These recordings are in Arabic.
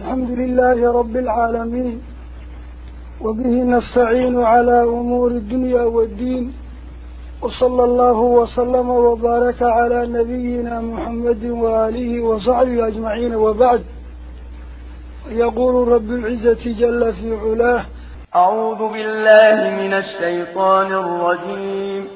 الحمد لله رب العالمين وبه نستعين على أمور الدنيا والدين وصلى الله وسلم وبارك على نبينا محمد وآله وصحبه أجمعين وبعد. يقول رب العزة جل في علاه أعوذ بالله من الشيطان الرجيم.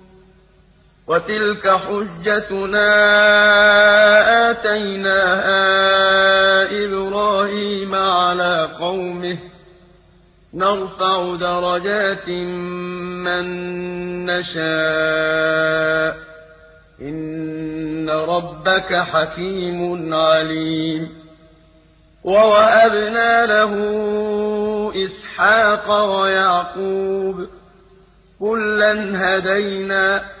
وتلك حجتنا آتيناها إبراهيم على قومه نرفع درجات من نشاء إن ربك حكيم عليم ووهبنا له إسحاق ويعقوب كلا هدينا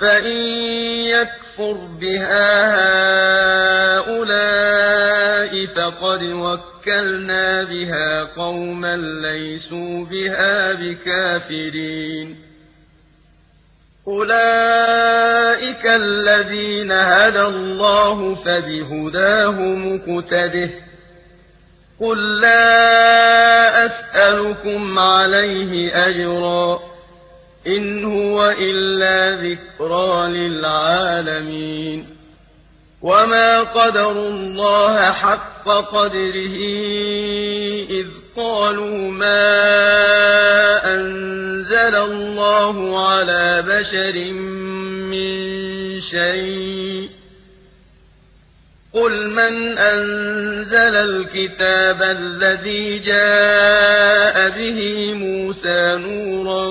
فإن يكفر بها هؤلاء فقد وَوَكَّلْنَا بِهَا قَوْمًا لَّيْسُوا بِهَا بِكَافِرِينَ أُولَٰئِكَ الَّذِينَ هَدَى اللَّهُ فَبِهُدَاهُ مُقْتَدِهْ قُل لَّا أَسْأَلُكُمْ عَلَيْهِ أَجْرًا إِنْ هُوَ إِلَّا ذِكْرَىٰ لِلْعَالَمِينَ. وما قدر الله حق قدره إذ قالوا ما أنزل الله على بشر من شيء. قل من أنزل الكتاب الذي جاء به موسى نورا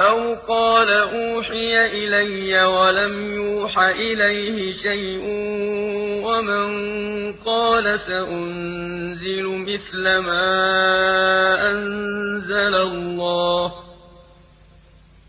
أو قال أوحي إلي ولم يوح إليه شيء ومن قال سأنزل مثل ما أنزل الله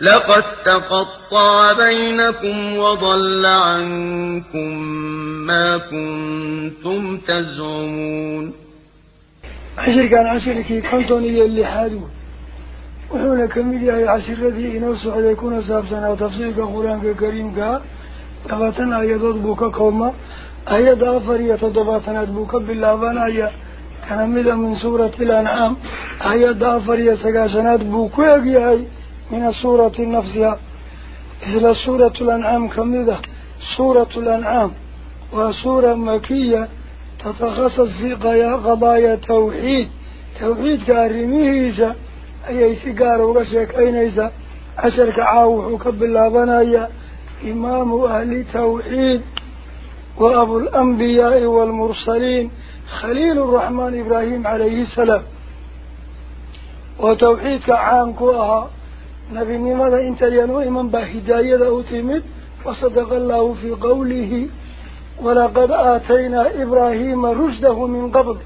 لقد تقطع بينكم وضل عنكم ما كنتم تزعمون. عشر كان عشر كي قلتوني اللي حادو وحونا كميدي هاي عشر ذي نوص على يكون وتفصيل وتفصيلك قرانك كريم كا. تباتنا يضد بوكا كوما هيا دافر يتضباتنا بوكا باللابان هيا تنمد من سورة الأنعام. هيا دافر يسقاشنا بوكا يقي من الصورة النفسية إلى صورة الأنعام كمدة صورة الأنعام. وصورة مكية تتخصص في قضايا توحيد. توحيد كارميه إذا أي إيسيقار ورشيك أين إيسا عشر كعاوح وكب الله بنايا إمام أهل توحيد. وأبو الأنبياء والمرسلين. خليل الرحمن إبراهيم عليه السلام. وتوحيد كعانكوها. نبي نمضى انت ليان وإمام بهداية أتمد وصدق الله في قوله ولقد آتينا إبراهيم رشده من قبل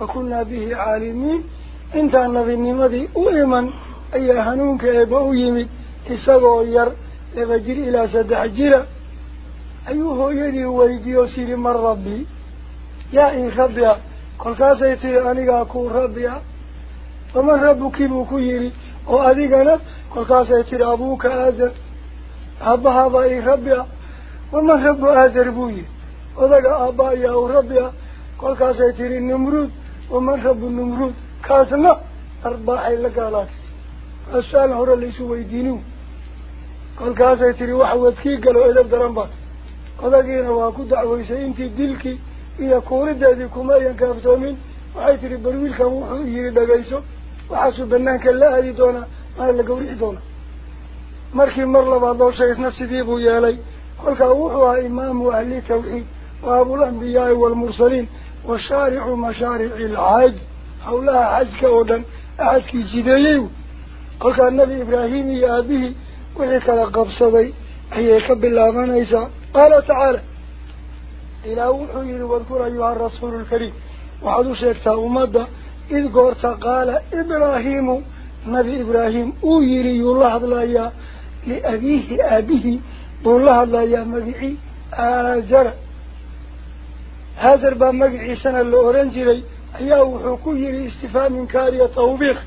وكنا به عالمين. إنت النبي نمضى وإمام أي هنونك إبو يمد حساب وير لفجر إلى سد عجيرة أيوه يلي ويديو سيري من ربي. يا إن خبيا كل كاسيتي أنيقا كون ربيا. ومن ربك بوكو tihi abuuka aazar aabbahaabaa ii rabbi ah waman rabbu aazar buu yihi odaga aabba ayaa u rabbi ah kolkaasay tihi numruud waman rabbu numruud kaasna arbaaxay la gaalaatisa waa su-aal hore laisu weydiinin kolkaasay tihi wax wadkii galo edab daran baad odagiina waa ku dacwaysay intii dilkii iyo kuurideedii kumayan kaaftoomin waxay tihi bal wiilkan wuxuu yidhi dhagayso وحسو بنانك الله هذي دونا ما هذي قوريح دونا مركي مرلبا دو شايس نسيبه يالي. قولك اوحوا إمام أهلي التوحيد وأبو الأنبياء والمرسلين وشارع مشارع العاج حولها عجك ودن عجك جديو. قولك النبي إبراهيم يا أبيه وحيك لقب صدي حييك بالله من إيسا. قال تعالى إلى اوحوا يلو واذكر أيها الرسول الكريم. وحدو شايكتا امادا goorta qaala ibraahimu nabi ibraahim uu yihi yuu la hadlayaa liabiihi aabihii buu la hadlayaa magicii aazara haazar baa magaciisana la oran jiray ayaa wuxuu ku yihi istifhaam inkaariya tawbiiq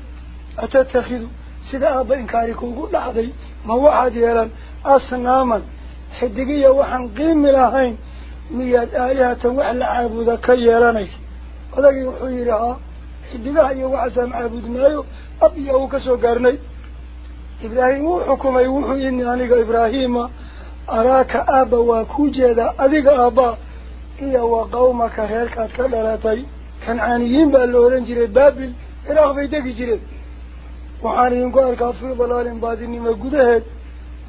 atattakhidu sida aabba inkaari kuugu dhacday ma waxaad yeelan asnaaman xidigiya waxaan qiimi lahayn miyaad aalihatan wax la إبراه يو عزم عبد نايو أبي أو كسو قرني إبراهيم حكم يوح إني أنا إبراهيم أراك أبا وكوجدا أذق أبا إيا وقومك هلك أتكلراتي كان عنيين بالورنج البابل إلى خبيتك جريد وعنيين قال كافر بلالين بادني ما جدهد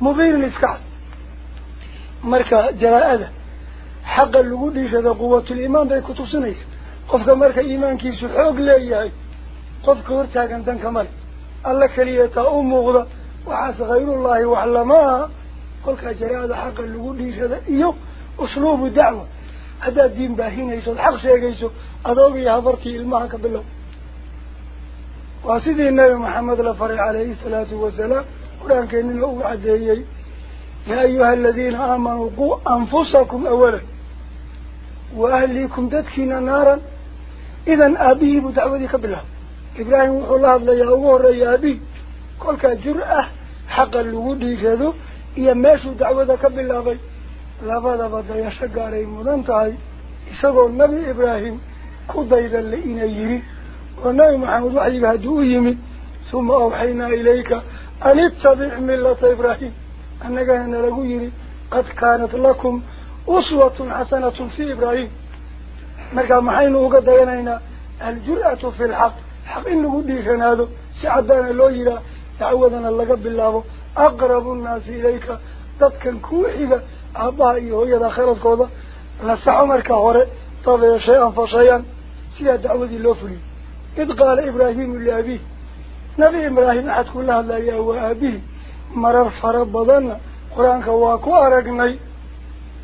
مبين نسكع مركا جلاء هذا حق الوجود هذا قوة الإيمان بكتب سنيس qofka marka iimaankiisu xoog leeyahay qofka hortaagan danka male alla keliya taa u muuqda waxaas khayrullaahi wax lama aha kolkaa jaraa-ada xaqa lagu dhiishada iyo usluubu dacwa haddaad diin baahinaysood xaq sheegayso adoog iyo habartii ilmaha ka bilow waa sidii nabi maxamed la faray calayhi salaatu wasalaam qur-aankeenina uu caddeeyey yaa ayuha aladiina aamanuu quu anfusakum awalan wa ahliikum dadkiina naaran إذن أبيه بدعوتي قبله إبراهيم الله لا يأوهر يا أبي. كل كجرأة حق الوجود يجده يماشوا دعوته قبله أبي لابد أبدا يشقاري مدنتعي إساقو النبي إبراهيم كضيدا لإنا يري. والنبي محمد وعيبها دوهم ثم أوحينا إليك أن اتبع ملة إبراهيم. أنك هنا لقو يري. قد كانت لكم أسوة حسنة في إبراهيم. مركا محين اوغا دغناينا الجرأة في الحق حق انو غديشن هادو سعدان لو يرا تعودنا لغا اقرب الناس اليك تدكن كوحيدا ابا ايو هيا داخلت كودا لسا عمركا هوري طب شيئا فشيئا سيا دعوذي لوفري اذ قال إبراهيم لابيه نبي إبراهيم حد كلها لا يا وابيه مرر فرب بضان قرانك واكو ارقني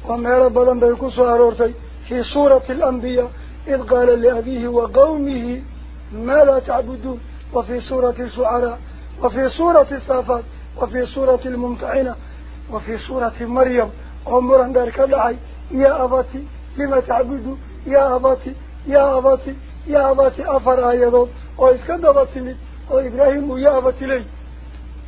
وميرب بضان بيكو سوار في سورة الأنبياء إذ قال لأبيه وقومه ما لا تعبدون وفي سورة الشعراء وفي سورة الصافات وفي سورة الممتعنة وفي سورة مريم. عمرا دارك العي يا أباتي لما تعبد؟ يا أباتي يا أباتي يا أباتي أفر آيضون وإسكد أباتي من وإبراهيم يا أباتي لي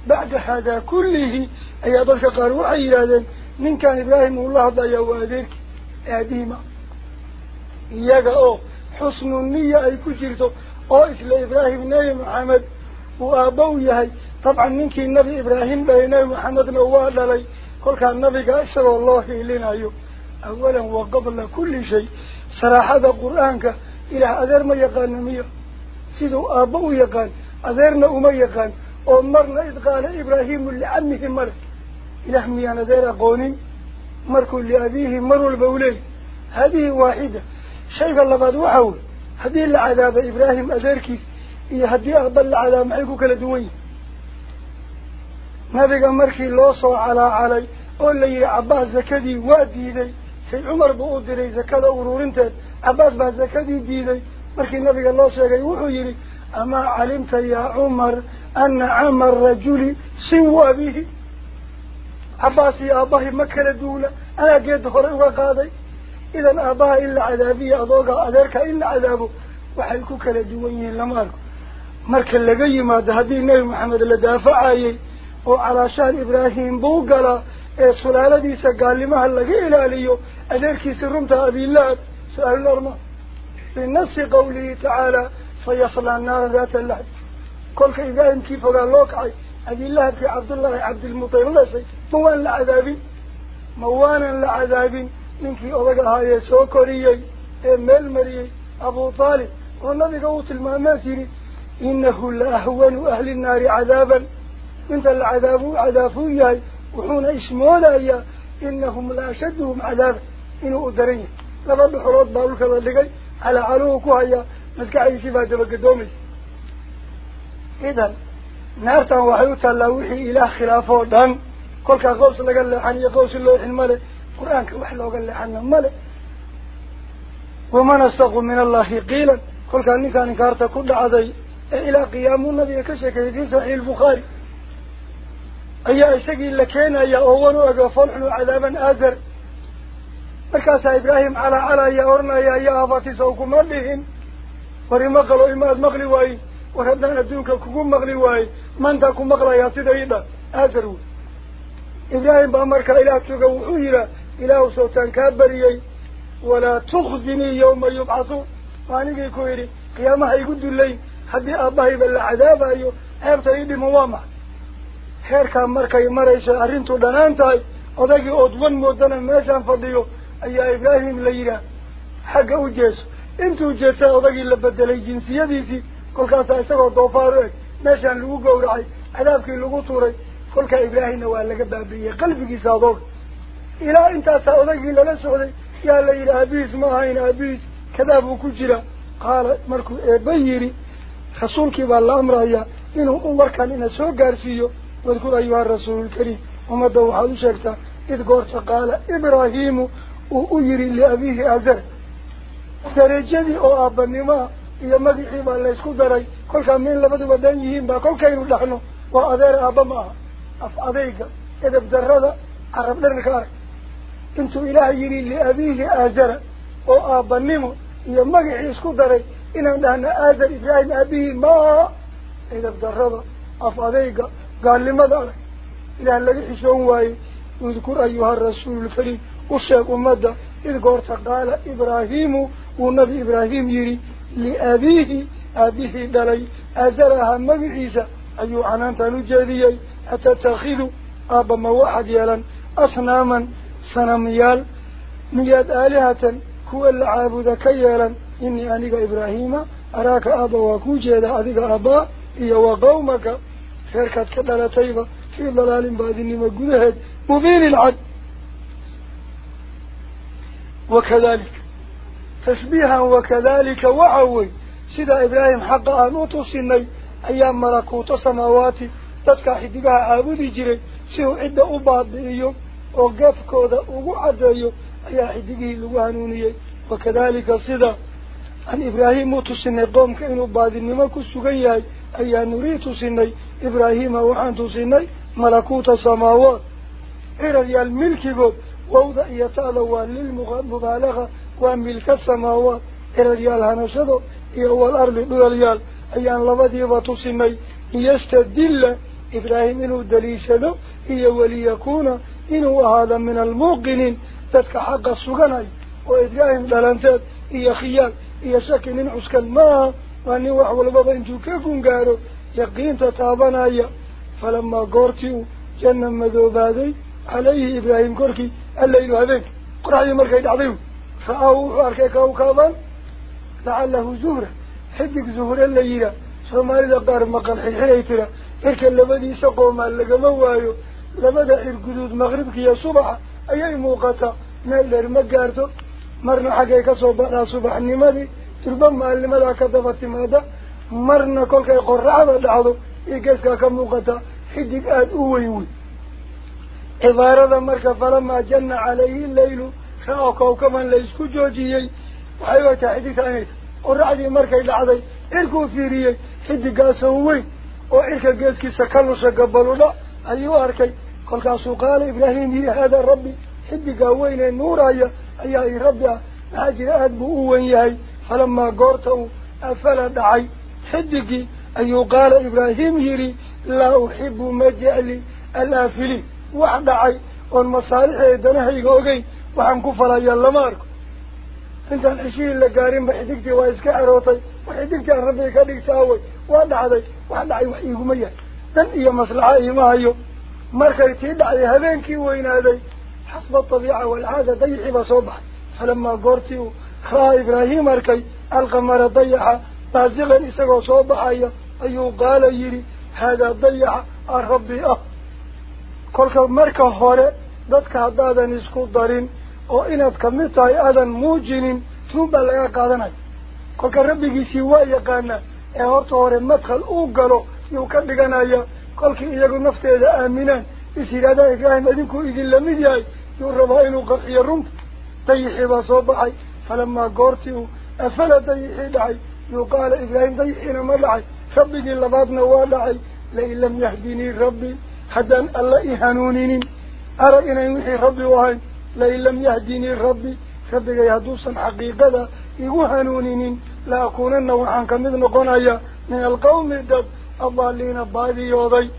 بعد هذا كله أيضا شقار وعيرا من كان إبراهيم الله أبدا يوادرك أديما إياك أو حسن النية أي كجرته أو إسل إبراهيم ناي محمد وآبو يهي طبعا منك النبي إبراهيم بيناي محمد نوال للي كل كان النبي قاسر الله إلينا أولا وقبل كل شيء صراحة القرآن إلى أذر ما يقال نميه سيدو آبو يقال أذرنا أما يقال أمرنا إذ قال إبراهيم لعمه مرك إلى أمي أنا ذير قوني مركوا لأبيه مر البولين هذه واحدة شيء الله بعد وحول هذه العذاب إبراهيم أذيركي إيه هذه أقبل العذاب معيكو كالدوين نبيك مركي لوصو على علي. قول لي عباس زكدي وادي لي. سي عمر بؤدري زكاة أورورنت عباس بعد زكدي ديدي مركي النبي الله شيء وحيري أما علمت يا عمر أن عمر رجلي سوى به. عباسي أباه مكة دولة أنا قد هرئ وقاضي إذا أباه إلا عذابي أضوغ أذرك إلا عذابه. وحيكوك لدوين لما أركو مركا لقي ما هدي النبي محمد لدافعي. وعلى شان إبراهيم بوغلا. سلالة ديسا قال لما هل لقي إلاليو أذركي سرمت أبي الله سؤال الأرمى. بالنص قوله تعالى. كل الله في الله أبقى هاي سوكريي ميل مريي أبو طالب. والنبي قوت الماماسيري إنه لأهون أهل النار عذابا. إنت العذاب عذابويا وحون اسمولا إنهم لا أشدهم عذابا إنه أدرين لبعض حروض باولك ذلك على علوك وهي مسكعي سبا دبق دومس إذن نارتا وحيوتا لوحي إله خلافه دان كل قوس لقال لحن يقوس اللوح الملك قرآن كوحلو قال لحن الملك ومن استغ من الله قيلا كل كان نكان كارتا كل عذي إلى قيام النبي كشك في صحيح البخاري أي أشتقي لكين أي أول وقفل عذابا آذر مركز إبراهيم على على يا أورنا يا يا أباتي سوكم بهم ورمقلوا إماد مغلي واي وردنا الدنك كوكم مغلي واي من تاكم مغلى يا سيدة آذروا إبراهيم بأمرك إله صوتان كابريي ولا تخزني يوم يبعثوا وانيكي كويري قيامها يقود الليل حدي أباهي بلا عذاب أيو هيبتا يدي موامع خير كان مركي مريسا أرنتو moodana meeshaan fadhiyo ayaa ibraahim la yidhaah xagga u jeeso intuu jeestaa odagii la bedelay jinsiyadiisii kolkaasaa isagoo doofaar u eg meeshaan lagu gowracay cadaabkii lagu tuuray kolkaa ibraahimna waa laga baabi'iyey qalbigiisa adooga aabihiis ma ahayn aabihiis kadaa buu ku jira qaala markuu eebba yidhi rasuulkii baa la amrayaa inuu warkan ina soo gaarsiiyo wadkur ayuha rasuululkariim ummadda waxaad u sheegtaa id goorta qaala ibraahiimu uu u yidhi liabiihi azar darajadii oo aabbanimaa iyo magicii baa laysku daray kolkaa min labaduba dhan yihiin baa kolkaynu dhaxno waa adeer aabba ma aha af adayga edab darrada carab dherarka arag انتو اله يلي لأبيه آزر أو آبنمو يمك عيسكو داري إنا نحن آزر إبراهيم أبيه ما إذا بدرده أفاديك قال لي ماذا إذا لك حشون واي اذكر أيها الرسول الفري أشيك ومدى إذ قرت قال إبراهيم ونبي إبراهيم يري لأبيه أبيه داري أزرها مك عيسى أيها أنت نجاذي أتتخذ أبا ما يلا أصناماً سنميال نياد آلهة كو العابد كيالا. إني أنيق إبراهيم أراك أبا وكوجيدا أذيق أبا إيا وقومك. فيركات كدالة طيبة في الضلال بادني مقودهد مبين العد. وكذلك تشبيها وكذلك وعوي. سيدا إبراهيم حقا نوتو سني أيام ملكوت سماواتي تتكا ديها عابد جري. سيو عدة أباد إيوم حدقها عابدي جري سيو عدة أباد بإيو وقف كودا وقعد إيو أيا حدقه لغانوني وكذلك سيدا أن إبراهيم أتصني قوم كإنو بادنما كسوغيهي أيا نريد تصني إبراهيم وحان تصني ملكوت السماوات إرى الملك قد ووضع يتعلى للمبالغة وملك السماوات إرى الهنسد هو الأرض دوليال أيان لبدي وتصمي يستدل إبراهيم إنه دليسده هي وليكون إنه هذا من الموقنين. تدك حق السجني وإبراهيم دلانتات هي خيال. هي سكن عسك الماء. وأنه وحول بابا إنتو كيكون قارو؟ يقين تتابنا إياه فلما قرتي جنة مذوبادي عليه إبراهيم كوركي الليل هذيك. قرأي مركي دعضيو فأو أركي كوكبا لعله زهرة. حدك زهرة الليلة. soomaalida qaar maqal xirxiray tira إرك اللبدي سقوما لقما وايو لبدا إرقدود مغربك يا صبح أي موقتا مالر مقارتو مرنا حقيقة صبحنا صبح نمالي تربما اللي مدى كذبت ماذا مرنا كل كي قرعا لعضو إيقاسكا كموقتا حدك آد أويوي عبارة مركة فلما جن عليه الليل خاو كوكما ليس كجوجيي وحيوة حدك آميس قرعا دي مركة لعضي إركو فيريي حدك آسوي وعرك قيسك سكالوش لا أيها أركي قلت قال إبراهيم هي هذا ربي حدي قاوين النور أي أي ربي هاجر أدب أوين يهي فلما قرته أفلا دعي حدقي أي قال إبراهيم هيري لا أحب مجالي الأفلي وعد عي والمصالح دنهي قوقي وعن كفر أي اللمارك انت الاشيء اللي قارين بحديك دي وايسك عروطي وحديك عن ربي كان يساوي dan iyo maslaxa iima hayo markay tii dhacday habeenkii weynaaday xasba tabiica walcaada dayixii baa soo baxay falamaa goortii uu ra-a ibraahim arkay alqamara dayaxa baasiqan isagoo soo baxaya ayuu qaala yidhi haadaa dayaxa a rabbi ah kolka marka hore dadka haddaadan isku darin oo inaad kamid tahay aadan muujinin tuun baa laga qaadanaya kolka rabbigiisii waa yaqaanaa dhiganaya kolkii iyagu nafteeda aaminaan is yidhahdaa ibraahim idinkuu idin lamid yahay yuu rabaa inuu qarxiyo runta dayixii baa soo baxay falamaa goortii uu afala dayixii dhacay yuu qaala ibraahim dayixiina ma dhacay rabbigii labaadna waa dhacay lain lam yahdinii rabbi haddaan alla i hanuuninin arag inayn wixii rabbi u ahayn lain lam yahdinii rabbi rabbigay hadduusan xaqiiqada igu hanuuninin لا أكونن وحن كمذ نقول يا من القوم الدب الله لينا بادي يوضي.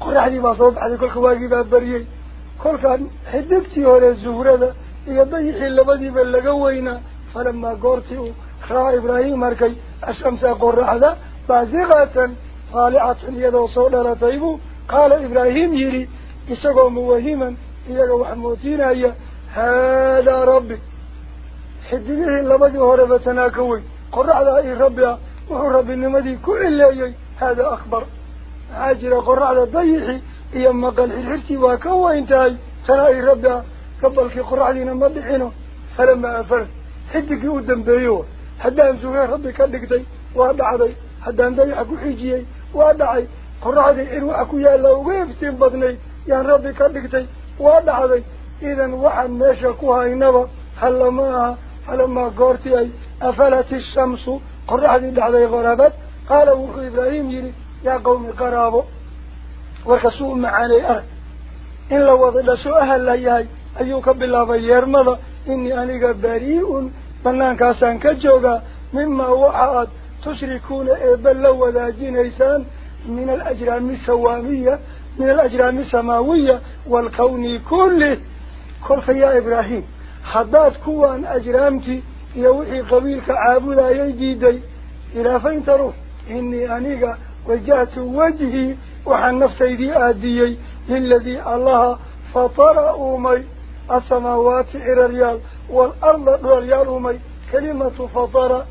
قل حدي بصوب حدي كل خواجي بابريي كل كان حدكتي ولا الزهور هذا يضيح اللي بدي بلقوينا فلما قرتي خلا إبراهيم مركي الشمس أقول هذا بازغة طالعة يدو صولة لطيبه قال إبراهيم يري. إسقو موهيما. إيقو حموتينا هذا ربي. حدده اللي بدي هربتنا كوي. قرعد أي ربي وحو ربي نمدي كل إلهي هذا أخبر. عاجل على ضيحي إيما قال حرتي واكوا إنتهي ترى أي ربي قبل كي قرعد نمدي حينه فلما أفر حدك يؤدن بيوه. حدا أمزوهي ربي كالكتي وأبع ذي حدا أمزيحك حيجيه وأبعي قرعد إلو أكو يا الله ويفتين بطني. يا ربي كالكتي وأبع ذي إذا وحن ناشكوها إنبا حلماها حلما قرتي أي. أفلت الشمس قرح ذي لحظة غرابت. قال أبوك إبراهيم يري يا قوم قرابو وكسوء معاني أرد إن لو وضل سوء أهل لياي أيوك بالله فيرمض إني أنيك بريء. بلنان كاسان كجوغا. مما وعاد. تشركون إبلا ولا جينيسان من الأجرام السوامية من الأجرام السماوية. والكون كله. كل فيا إبراهيم. حداد كوان أجرامتي. يوحي قبيلك عابدا يجيدي إلى فين تروح إني أنيقى وجهت وجهي وحن نفسي ذي آديي للذي الله فطر أمي السماوات إلى ريال والأرض إلى ريال أمي كلمة فطر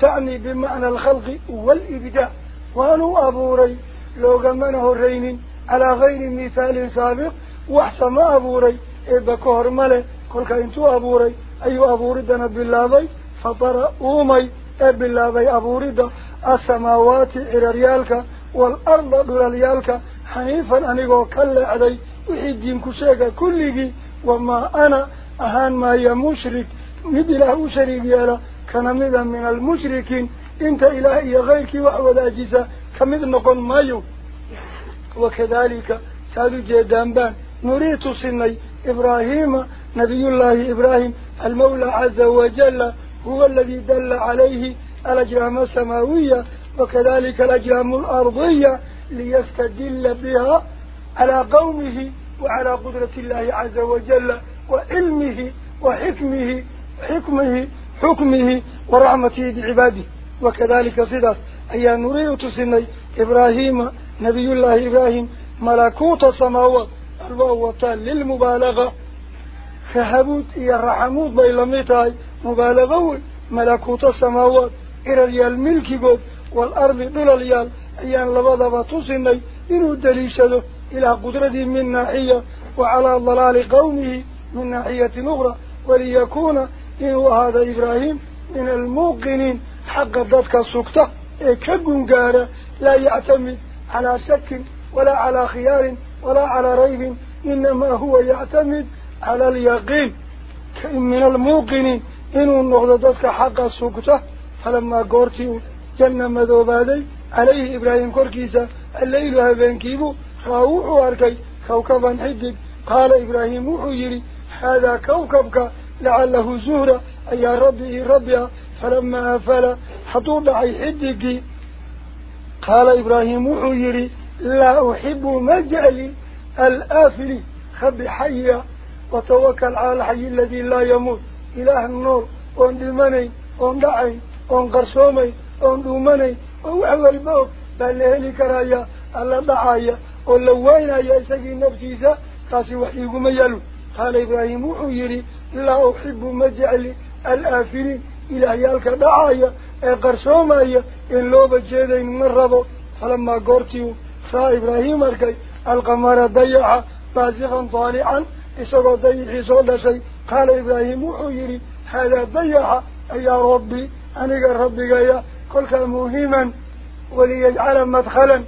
تعني بمعنى الخلق والإبداع وأنو أبوري لو قمنه الرين على غير مثال سابق وحسم أبوري إذا كهر ملك كل كنتو أبوري ملي كل كنتو أبوري أي أبوردنا بالله فطر أمي بالله أبورد السماوات عرريالك والأرض ريالك حنيفا أنيقو كلا علي وحيدين كشيك كله وما أنا أهان ما هي مشرك. مد إله شريك يالا. كان مدا من المشركين. إنت إلهي غيرك وحوذ أجيسا كمد نقل مايو. وكذلك سادو جيدان بان. نريد سني إبراهيم نبي الله إبراهيم المولى عز وجل هو الذي دل عليه الأجرام السماوية وكذلك الأجرام الأرضية ليستدل بها على قومه وعلى قدرة الله عز وجل وعلمه وحكمه حكمه حكمه ورحمته بعباده. وكذلك صدق أي نريد تسني إبراهيم نبي الله إبراهيم ملكوت السماوات الواوتان للمبالغة فهبوت إيا الرحموت بيلميتاي مبالغة ملكوت السماوات إرى الملك قد والأرض دلاليال أيان لبضب تصني إنه دليشده إلى قدرة من ناحية وعلى ضلال قومه من ناحية أخرى وليكون إنه هذا إبراهيم من الموقنين. حق ذاتك السكتة كقنقارة لا يعتمد على شك ولا على خيار ولا على ريب إنما هو يعتمد على اليقين من الموقنين إنه النغضتك حق السكتة فلما قرتي جنة مذوبادي عليه إبراهيم كوركيسا الليل هبين كيبو راوح أركي كوكبا حدد قال إبراهيم وحيري هذا كوكبك لعله زهرة. أي ربي ربي فلما أفل حطول عي حدك قال إبراهيم وحيري لا أحب مجعلي الآفل. خب حيا. وتوكل على الحي الذي لا يموت. إله النور وان دمني وان دعي وان قرصومي وان دومني وان البوك. بل لهلي كرايا ألا دعايا. ولوينا يا إساقي نفسيسا كاسي وحيكم يلو. قال إبراهيم وحيري لا أحب مجعلي الآفلين. إلى يالك دعايا قرصومي إن لو بجيدين من ربو. فلما قرتيو فا إبراهيم أركي القمر ضيعا بازغا طالعا إسوه ضي عيسو لشي قال إبراهيم وحيري هذا ضيع يا ربي أنك ربك يا كلك مهما ولي العالم مدخلا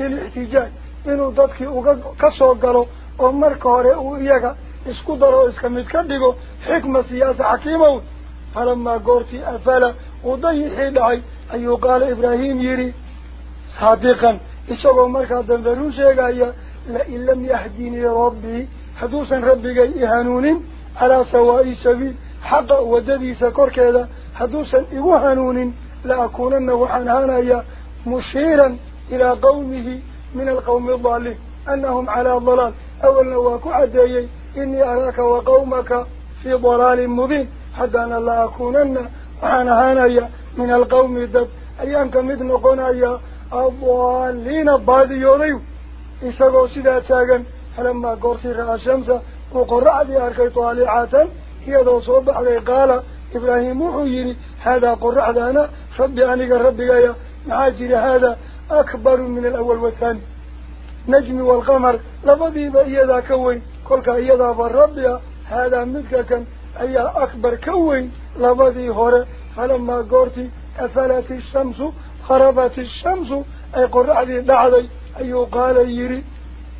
للإحتجاج إنه ضدك وكسوه قالوا أمر وياك وإياك إسكدره إسكمتكدقه حكمة سياسة حكيمه فلما قرتي أفلا وضي حيدعي أيه قال إبراهيم يري صادقا إسوه مركا دنبرو شيئا لئن لم يهديني ربي i hanuunin calaa sawaa'i sabiil xaqa waddadiisa korkeeda hadduusan igu hanuunin la akuunanna waxaan ahaanayaa mushiiran ilaa qawmihi من القوم الضالين أنهم على ضلال. أولا واكو عديي. إني أراك وقومك في ضلال مبين. حتى أن لا أكونن وحانا هانيا من القوم الدب. أيام كمثل قنايا الضالين بعد يوريو إساقو سيدا تاغن فلما قرتي رأى الشمس وقرع دي أركي طالعة هي ذو صوب علي قال إبراهيم وحيري هذا قرع دانا ربي أنيق ربي يا معاجر هذا أكبر من الأول والثاني. نجم والقمر لبدي بإيدا كوين كلك إيدا بالربيا هذا مدكك أي أكبر كوين لبدي هوري. فلما قرتي أفلت الشمس خربت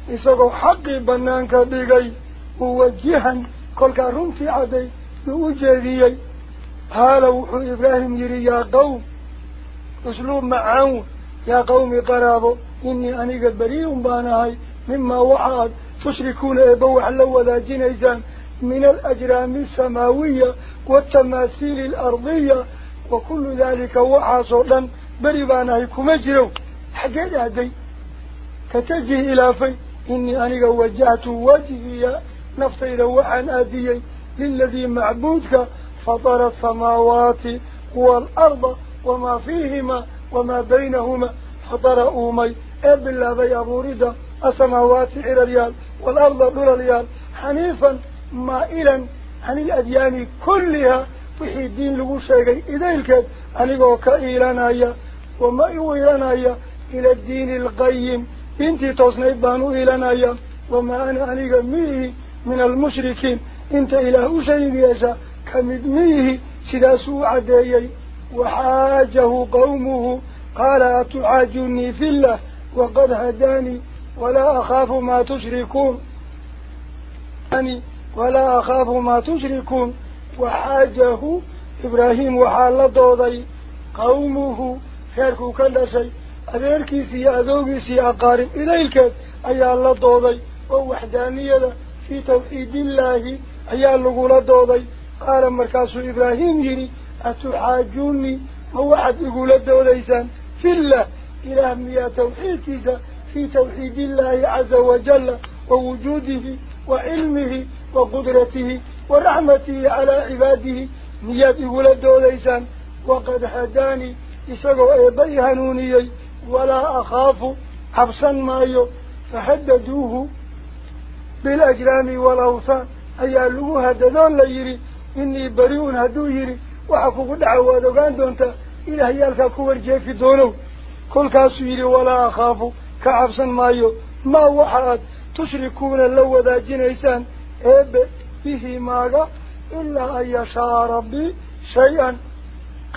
إساقو حقي بنانك بيغي موجها كلك رمتي عدي قال وحو إبراهيم يري يا قوم أسلوب معاون يا قوم قرابو إني أنيق بريء بانهاي مما وحاد تشركون إبوح لو ذا جنيزان من الأجرام السماوية والتماثيل الأرضية وكل ذلك وحاصلا بري بانهاي كمجرو حقيت هدي كتجه إلى في إني أنيق وجهت وجهي نفطي لوحا آديي للذي معبودك فطر السماوات والأرض وما فيهما وما بينهما فطر أومي الله بي أبوريدا السماوات إلى الريال والأرض دول الريال. حنيفا مائلا عن الأديان كلها. وحي الدين لغو شيئا إذا الكد أنيقو كإيلانايا وما إيلانايا إلى الدين القيم. انتي تصنيب بانو إيلانايا وما أنا أنيقا ميه من المشركين. انت إله شيء يشا كمدميه سداسو عديي. وحاجه قومه قال أتحاجني في الله وقد هداني ولا أخاف ما تشركون. ولا أخاف ما تشركون. وحاجه إبراهيم وحال ضوضي كل شيء أذيركيسي أذوكيسي أقارب إليك أي الله ضوضي ووحدانية في توحيد الله أي الله ضوضي قال مركز إبراهيم يري أتحاجوني موحد يقول الدوليسان في الله إلى مياه توحيد كيسا في توحيد الله عز وجل ووجوده وعلمه وقدرته ورحمته على عباده مياه يقول الدوليسان وقد هداني إساقوا إيبي هنونيي ولا أخاف حبسا مايو فحددوه بالأجرام والأوثان. أي ألوها ددان ليري. إني بريء هدو يري. وحكو قد عواد وقان دونتا. إلهي يالكا كور جيفي دونو. كل كاسويري ولا أخاف كعبسا مايو. ما وحد تشركون لو ذا جنيسان. إب به ماغا إلا أن يشاء ربي شيئا.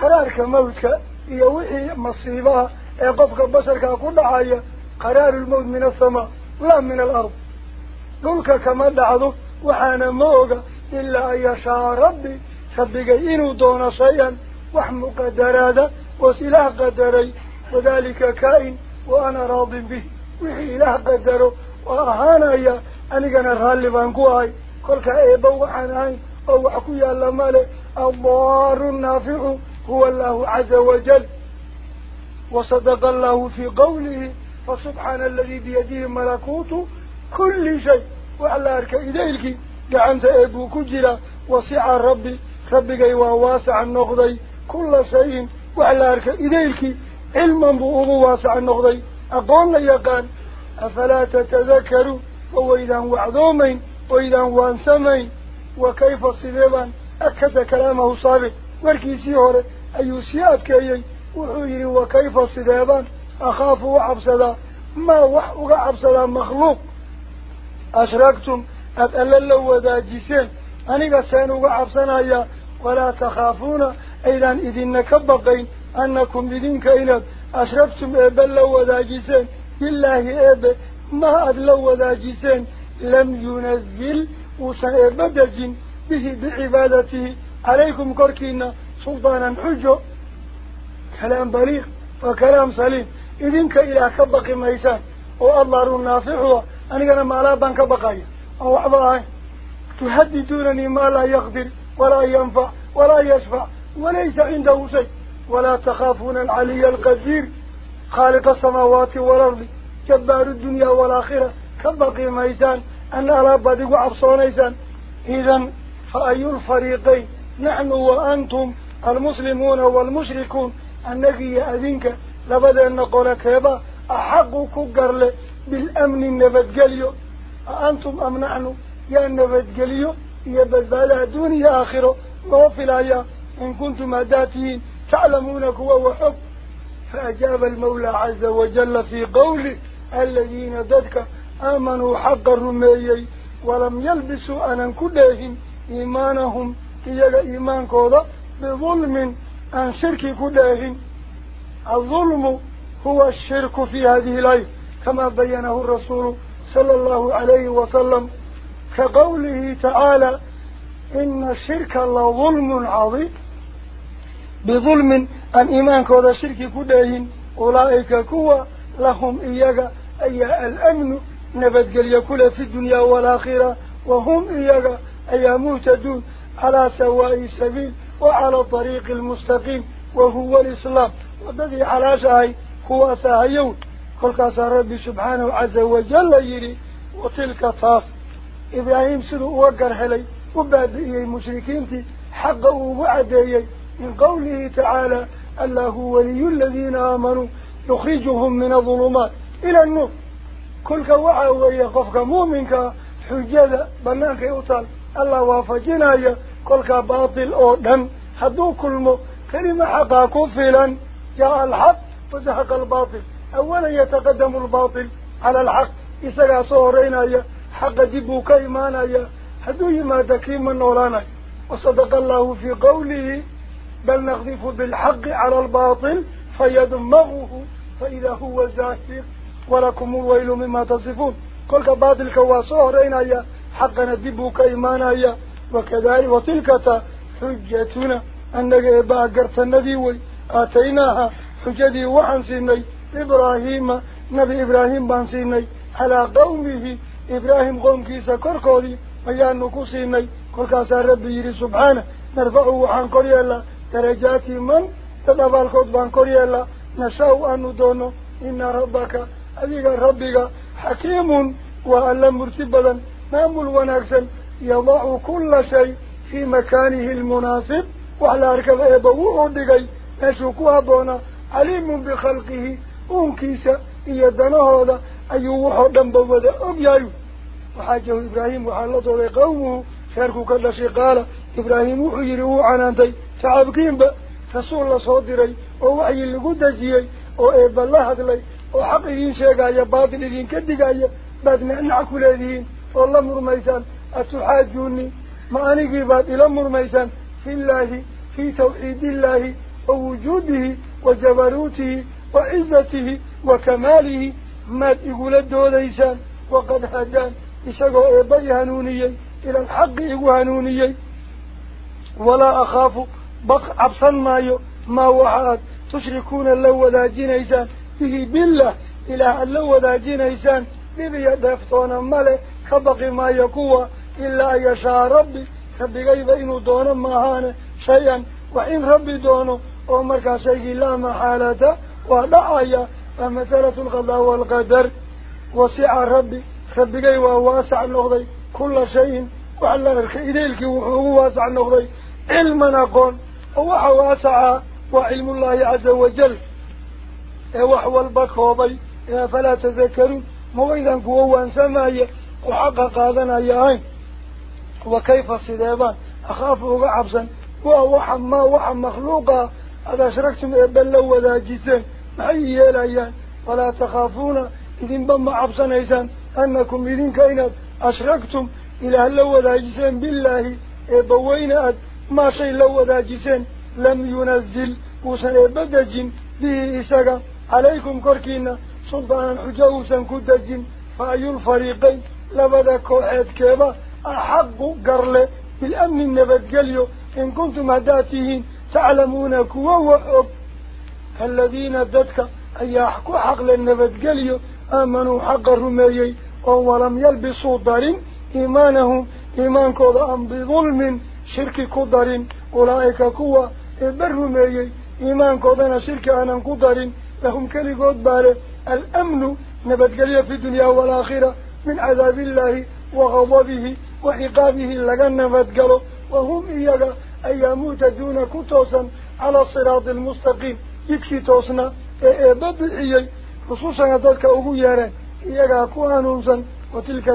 قرارك موتك يقفك بشرك كل حاجة قرار الموت من السماء لا من الأرض للك كما دعضه وحانا موغا إلا يشاء ربي ربك إنو دون شيئا وحم قدر وسلاح قدري وذلك كائن وأنا راض به وحي إله قدره وأهانا يا أنيقنا غالبان كواي كل كأيبا وحناي أو حكويا اللمالي الضار النافع هو الله عز وجل وصدق الله في قوله فسبحان الذي بيده ملكوت كل شيء. وعلى أرك إليك دعنت أبو كجرا وسع ربي ربي وواسع النغضي كل شيء. وعلى أرك إليك علما بأبو واسع النغضي أقول يقان أفلا تتذكروا وإذا وعظومين وإذا وانسمين وكيف صدبا أكد كلامه صابت وركيسي هوري أي سياد وحيري وكيف صدبا أخاف وعبسدا ما وحق عبسدا مخلوق. أشركتم أتأللوا وذاجسين أنيق سينوا عبسنا ولا تخافون. أيضا إذن نكبقين أنكم بدين كينات أشرفتم إبلوا وذاجسين بالله إب ما أدلوا وذاجسين لم ينزل وسيبدج به بعبادته. عليكم كركينا سلطانا حجو. كلام بليغ وكلام سليم. إذنك إلى كبق ميسان. والله النافع أنا كان مالا بان كبقاي أو أحضاي تهددونني ما لا يقدر ولا ينفع ولا يشفع وليس عنده شيء. ولا تخافون العلي القدير. خالق السماوات والأرض. جبار الدنيا والآخرة. كبقي ميسان. أن ألا بدقوا عبصونيسان إذن فأي الفريقين؟ نحن النبي أذنك لبدا أن نقول كيبا أحق كقرل بالأمن النبتقليو أنتم أم نحن؟ يا النبتقليو يا بزبالة دوني آخرة. وفي الآية؟ إن كنتم أداتين تعلمون كوا وحب فأجاب المولى عز وجل في قوله الذين ذاتك آمنوا حق الرميي ولم يلبسوا أن كلهم إيمانهم. إيجا إيمان كوضا بظلم أن شرك كلهم الظلم هو الشرك في هذه الآية كما بينه الرسول صلى الله عليه وسلم كقوله تعالى إن الشرك لظلم عظيم. بظلم أن إيمان كوضا شرك كلهم أولئك كوا لهم إيجا أي الأمن نبت قل يكون في الدنيا والآخرة وهم إيجا أي مهتدون على سواء السبيل. وعلى الطريق المستقيم وهو الإسلام. والذي على شاي هو ساهيون كل كاسا ربي سبحانه عز وجل يري وتلك طاس. إبراهيم سلو وقر حلي وبادئي المشركين حقه وعدي من قوله تعالى الله ولي الذين آمنوا يخرجهم من الظلمات إلى النور. كل كوعة ويقفك مؤمنك حجة بناك يوصل الله وافجنا كل كباطل أو دم حدو كل مو كلمة حقا كفلا جاء الحق وزحق الباطل أولا يتقدم الباطل على الحق إسقى صورينا حق دبوك إيمانا حدو يما تكيما نولانا وصدق الله في قوله بل نغذف بالحق على الباطل فيدمغه فإذا هو زاهر ولكم الويل مما تصفون كل باطل كواسوهرين أيا حقنا دبوك إيمانا وكذلك وتلك حجتنا أنك إبا قرت النبي آتيناها حجدي وحن سيني إبراهيم نبي إبراهيم بان سيني على قومه إبراهيم قوم كيسا كركودي ويان نكو سيني كل كاسا ربي سبحانه نرفعه وحن كريالا درجات من تدبال بان كريالا نشاء أن دونه إن ربك أذيك ربك حكيم وألا مرتبا مامل ونكسا يضع كل شيء في مكانه المناسب وعلى أركب إبوه دقي نشوكوها بونا عليم بخلقه أنكيسا إيادنا هذا أيوه دنبا وذا أبيايو. وحاجه إبراهيم وحالته قومه شاركو كالشي قال إبراهيم وحيره عنانتي تعبكين رسول الله صدري ووحي اللي قد جيي oo eebba la hadlay oo xaq idiin sheegaya baatil idinka digaya baad nacnac ku leedihiin oo la murmaysaan أتحاجوني؟ ما أني قبات إلى مرميسان في الله في توحيد الله ووجوده وجبروته وعزته وكماله. ما تقول الدوليسان؟ وقد هدان إشاقه إبي هنوني إلى الحق إبي هنوني ولا أخاف بق عبصان مايو ما وحاد تشركون اللوذا جينيسان. به بالله إلى إله اللوذا جينيسان. بذي يدفتون ملك كبقي ما يقوى إلا يشاء ربي. ربي غيب إنو دون مهانا شيئا. وإن ربي دونه أمرك شيئا لا محالته ودعايا. فمثالة الغضاء والقدر. وسع ربي. ربي غيب واسع النغضي كل شيء. وعلى الخيريلك هو واسع النغضي علم نقول. هو واسع وعلم الله عز وجل. إيه وحو البكوضي. إيه فلا تذكروا. مويدا قوة سمايا وحقق هذا نايا وكيف صدابان أخاف وقعبسا وهو حما وحما مخلوقا هذا شركتم بلو ذا جيسان معي الأيان ولا تخافون. إذن بما عبسا إيسان. أنكم إذن كائنات. أشركتم إلى اللو ذا جيسان بالله بوينات ما شيء لو ذا جيسان لم ينزل. وسن بدجين به إساقا. عليكم كركينا. سلطانا حجاوسا كدجين فأي الفريقين. لبدا كوحيد كيبا. أحق قرل بالأمن النبات قليو إن كنتم هداتهين تعلمون كووو الذين ددك أن يحكوا حق للنبت قليو آمنوا حق الرميي. ولم يلبسوا دارين إيمانهم إيمان كوضعهم بظلم. شرك كدارين أولئك كوا إبرهميي إيمان كوضعنا شرك أنا كدارين لهم كلي قد باري. الأمن نبات قليو في الدنيا والآخرة من عذاب الله وغضبه. وعقابه لغنبت قلو وهم إيغا أي يموت دون كتوسا على الصراط المستقيم. يكفي توسنا. إيباب إيي خصوصا ذلك أغيارا إيغا كوانوزا وتلك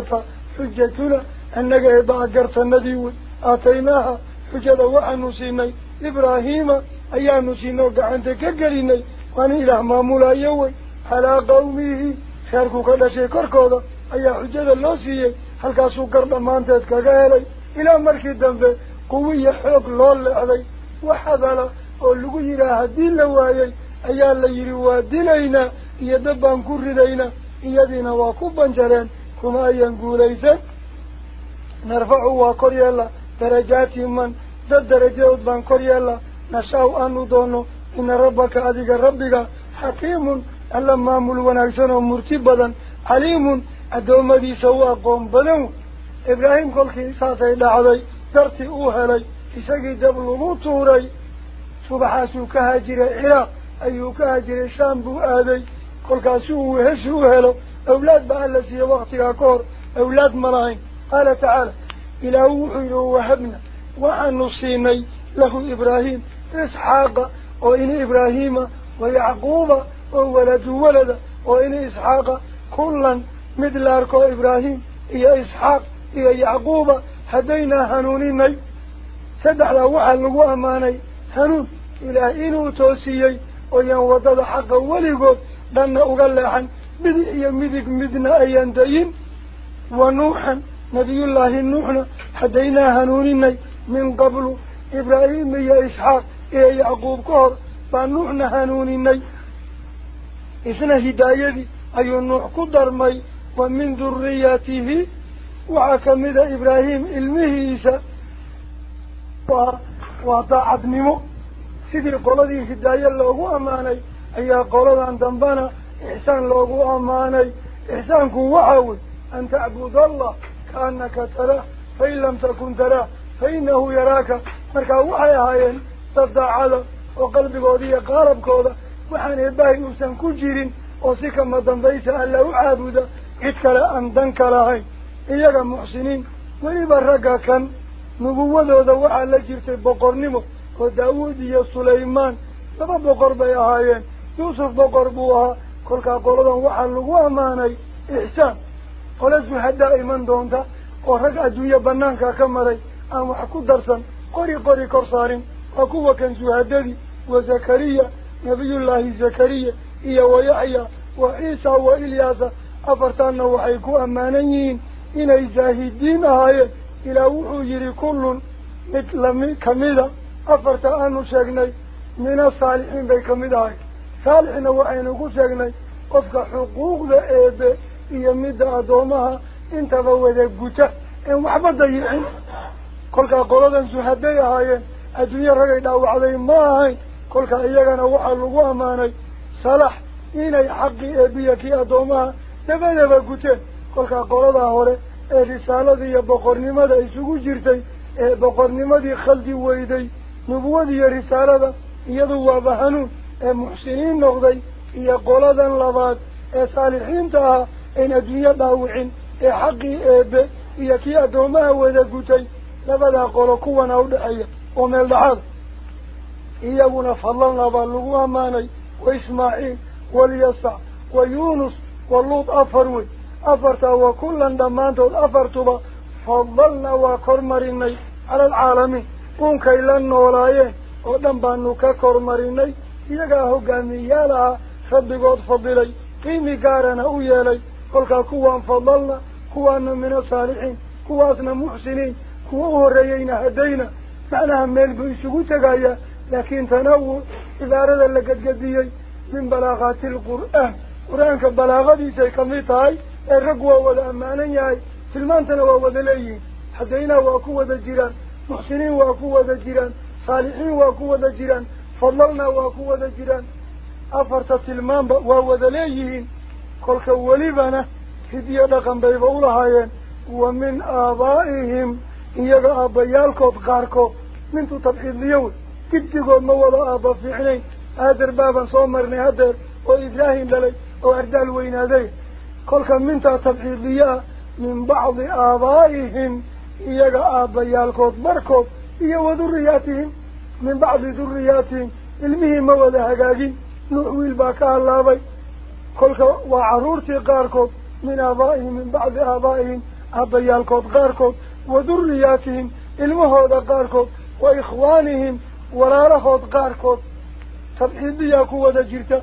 حجتنا. أنك إبا قرت النبي آتيناها حجد وعنسيني إبراهيم أي نسينوك عندك قريني وأن إله مامولا يوي. على قومه. خيركو قد شكركو أي حجد اللوسيي هل كاسو قرب ما أنت كجاهلي إلى مركي دمبة قوية حلق لول علي وحذلا أولوجي لا هدي لواي أي الله يروى دينا يدب عن كور دينا يدينا وكوب جرن كما ينقول إذا نرفع وقري الله درجات من ذا درجة بان قري الله نشأ أن ندونه إن ربك أديك ربك حكيم ألا ما ملونا عشان مرتبا عليم أدوما دي سوا قوم بنو. إبراهيم قل كي ساتي لعضي درتي أوهلي إساقي دبل مطوري. سبحاسو كهاجر العراق أيو كهاجر الشام بو آدي قل كاسو هشو هلو أولاد بأهل سي وقت أكور. أولاد مراهن. قال تعالى إلى وحي وهبنا. وعن صيني له إبراهيم. إسحاق. وإن إبراهيم. ويعقوب. وولد ولد. وإن إسحاق. كلاً isxaaq iyo yacquuba haddaynaa hanuuninay saddexdaa waxaa lagu ammaanay hanuun ilaah inuu toosiyey ooyaan waddada xaqa weligood dhanna uga leexan bidix iyo midig midna ayaan dayin wa nuuxan nabiyullaahi nuuxna haddaynaa hanuuninay min qablu ibraahim iyo isxaaq iyo yacquub ka hor baa nuuxna hanuuninay isna hidaayadii ayuu nuux ku darmay ومن ذريته وعكمد إبراهيم إلمه إيسا. وضع عدنمه سيدي قولدي هداية اللوغو أماني. أي قولد عن دنبانا. إحسان اللوغو أماني. إحسانك وعاود أن تعبد الله كأنك ترى. فإن لم تكن ترى. فإنه يراك. مركا وعي هايين. تبدع على. وقلب قودية قارب قودة. وحان إباهي أبسان كجير وصيكا ما دنبايسا ألا أعبد إذكال أن دنك لهي إياك المحسنين ولي الرقا كان نبوة نبوذ ودوع على جيرتي بقر نمو. وداود يا سليمان. لما بقر بيهايين. يوسف بقر بوها. كلها قولوا وعا لغوها ماني. إحسان. قولتوا حدا إيمان دونتا. ورقا أدوية بنانكا كمري. أمو حكو درسا. قري قري كرسارين. أكو وكان زهددي وزكريا. نبي الله زكريا. إيا ويعيا وإيسا وإلياسا. أفرتان وحيكو أمانيين إني زاهدين هاي إلى وحو يري كل مثل كميدا أفرتان شاقني من الصالحين بي كميدا صالحين وحينكو شاقني قفك حقوق ذا إيبه إيا مدى أدومها guta een waxba dayicin kolkaa qoladan suhaday ahaayeen adduunye ragay dhaawacday ma ahayn kolkaa iyagana waxaa lagu ammaanay salax inay xaqii eebiya kii addoomaha qoladaa hore ee risaaladii iyo boqornimada isugu jirtay ee boqornimadii khaldi weyday nubuwada iyo risaalada iyadu waaba hanuun ee muxsiniin noqday iyo qoladan labaad ee saalixiinta ahaa ayn adduunye dhaawicin ee xaqii eebe iyo kii addoomaha wada gutay labadaa qolo kuwana udhexeeya oo meel dhaxaada iyaguna fadlalna baa lagu ammaanay wa ismaaciil walyasac wa yuunus واللوط أفروي أفرت وكلا دمانت أفرت فضلنا وكرمرنا على العالمين. قنك إلا النولايين ودنبان ككرمرنا يقاه قاميا لها خد قد فضلي قيمي قارنا أويالي قلقا كوان فضلنا. كوان من الصالحين. كواسنا محسنين. كوهو ريينا هدينا. معنى هميل بيشيكو تقايا. لكن تنور إذا رد لك الجديد من بلاغات القرآن. قرآنك بلاغدي سيكمتاي الرقوة والأمانية سلمانتنا ووذليين حدينا وأكوة دجيرا محسنين وأكوة دجيرا صالحين وأكوة دجيرا فضلنا وأكوة دجيرا أفرت سلمان ووذليين كل كوليبانا هدية لغن بيبولها ومن آبائهم إيجا أبيالكوب غاركو من تطبخي اليوم كنت يقول موضا أبا في حنين هذا البابا صومر هذا وإبراهيم للي وأردال وينادي. كل من تطبيقية من بعض آبائهم إيقا آبايا الكوت بركوت إيه وذرياتهم من بعض ذرياتهم المهمة ولهقاقي نحوي الباكاء اللابي كل وعروتي قاركوت من آبائهم من بعض آبائهم آبايا الكوت قاركوت وذرياتهم المهود قاركوت وإخوانهم ورارخوت قاركوت تبحيدي يا قوة جيرتك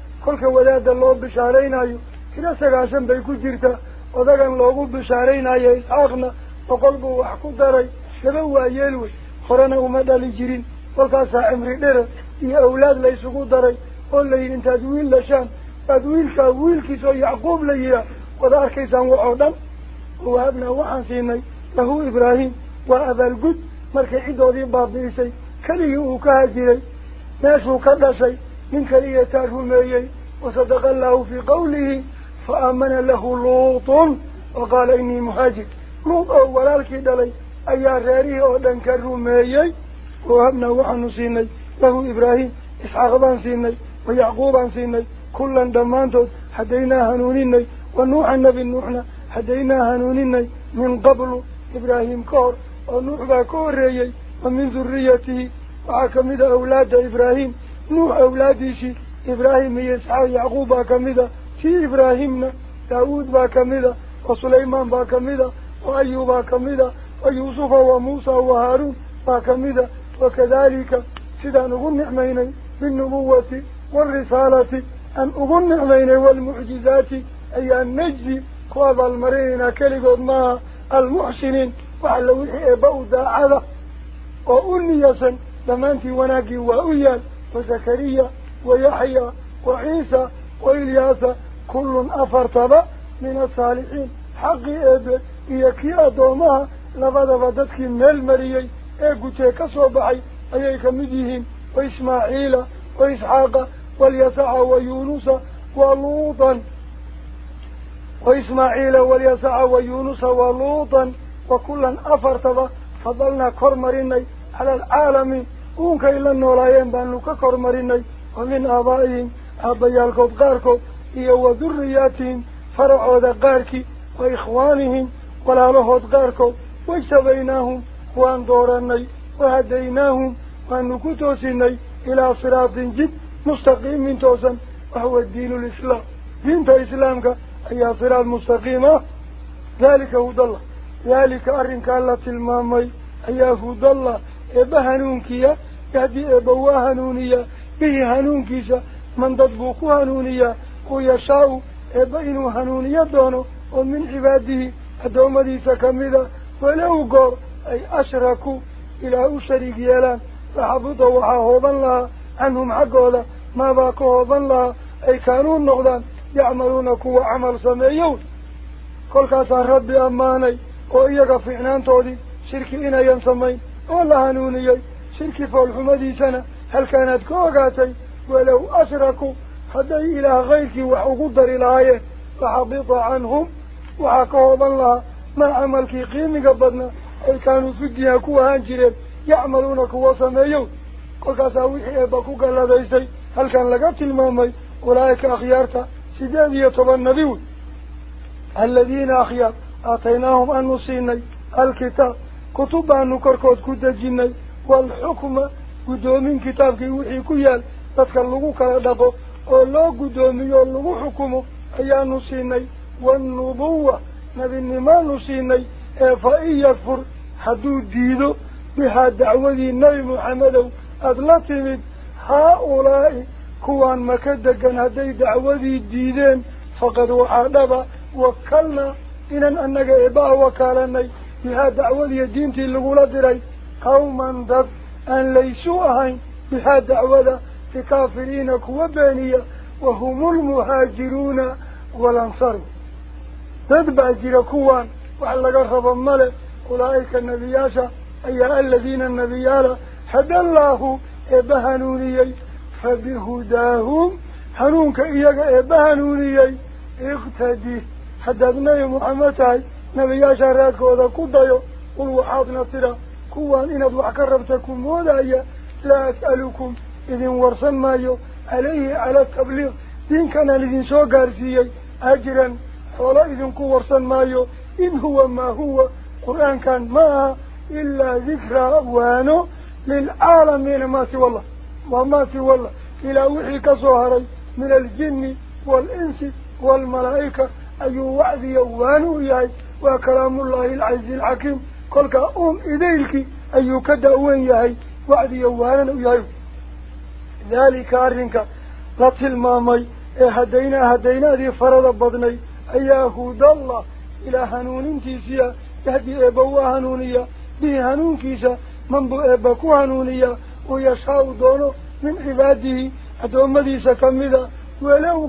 له إبراهيم كلك ولاد الله بشارين أيو كلا سقاشن بيكو جيرتا وذاقن لوغو بشارين أيو إسحاقنا وقلبه وحكو داري لبوا يلوي خرانا ومدى لجيرين وكاسا عمري نرى إيه أولاد ليسكو داري قول لي انت دويل لشان أدويلك ويلك سو يعقوب ليا وذاك يسان وعودا وابنا وحن سيني من كليه تارهمي وصدق الله في قوله فآمن له لوط وقال إني مهاجر. لوط أولا الكدلي أيا راريه أودن كرهمي وابنا وحن سيني. له إبراهيم إسحاق بان سيني ويعقوب بان سيني كلا دمانتود حدينا هنونيني. ونوح النبي نوحنا حدينا هنونيني. من قبل إبراهيم كور ونوح باكور ومن ذريته وعكمد أولاد إبراهيم. نوح أولاديشي إبراهيم يسعى يعقوب باكمد في إبراهيمنا داود باكمد وسليمان باكمد وأيوب باكمد ويوسف وموسى وهارون باكمد وكذلك سيدا نقول نعميني بالنبوة والرسالة. أن أظن نعمين والمعجزات. أي أن نجزي قواب المرين كلقود ما المحسنين. وعلى وحي بودا على وأنيسا لمانتي وناكي وأيان وزكريا ويحيى وعيسى وإلياس كل أفرتب من الصالحين. حقي إبه إيكي أدومها لبدا من المريي إيكو تيكسو بحي أيك مديهم وإسماعيل وإسحاق واليسع ويونس ولوطا. وإسماعيل واليسع ويونس ولوطا. وكلا أفرتبا فضلنا كرمريني على العالمين. أونك إلا النولايين بأنك كرمريني ومن آبائهم أبيالكود قاركود إيا وذرياتهم فرعود قاركي وإخوانهم ولا لهود قاركود واجتبيناهم وان دوراني وهديناهم وان نكتوسيني إلى صراط جد مستقيم إبا هنونكيا يهدي إبا وهنونيا به هنونكيسا من تطبق هنونيا ويشاء إبا إنو هنونيا دونه ومن عباده أدوم ديسا كمدا ولو قر أي أشركوا إلى أشريك يلان فحبطوا وحاهوضا لها عنهم حقولا ما باقوهوضا لها أي كانوا النغضان والله هنونيي شركي فالحمدي سنة هل كانت كوغاتي؟ ولو أشركوا حتى إلى غيرك وحقدر الآية فحبط عنهم وحكوضا الله ما عملك قيمي قبضنا. أي كانوا في الدنيا كوا هانجرين يعملون كوا سميون كل كاسا وحي أباكو قال لديسي هل كان لقبت المامي أولئك كتب أن نكركوت كدجيني والحكم قدومين كتابك وحي كيال تتكلموك لدبو ولو قدومي ولو حكمه أيا نصيني والنبوة نبي النما نصيني فإن يكفر حدود ديدو بها دعوة النبي محمد أدلتمد هؤلاء كوان مكدقا هدي دعوذي الديدين فقد وحادبا وكلنا إنن أنك إباه وكالني بها دعوذي الدين تلقول دري قوما ذب أن ليسوا أهين بها دعوذا كافرين كوبانية وهم المهاجرون والأنصار. تدبع جير كوان وعلى قرب الملك أولئك النبياشا أي الذين النبيالا هدى الله إبهنونيي فبهداهم. حنونك إياك إبهنونيي اقتدي. حدثنا محمد. نبي شراك وذا كدايو قل وحاضنا ترى كوان إن أدوح كربتكم مولايا لا أسألكم إذن ورسن مايو عليه على التبليغ دين كان لذين سو قارسيي أجرا ولا إذن كو ورسن مايو إن هو ما هو قرآن كان ما إلا ذكرى وانو للعالمين ما سوى الله وما سوى الله إلى وحي كصهري أي وكلام الله العزيز الحكيم كل أم إذيلك أي كدأوين ياي وعد يوانو ياي ذلك أرنك لطل مامي هدينا هدينا ذي فرض بضني أي هود الله إلى هنون تيسيا يهدي إبوا هنونيا به هنون كيسا من بو إبكو هنونيا ويشاو دونه من عباده أدوم ديسا كمدا ولو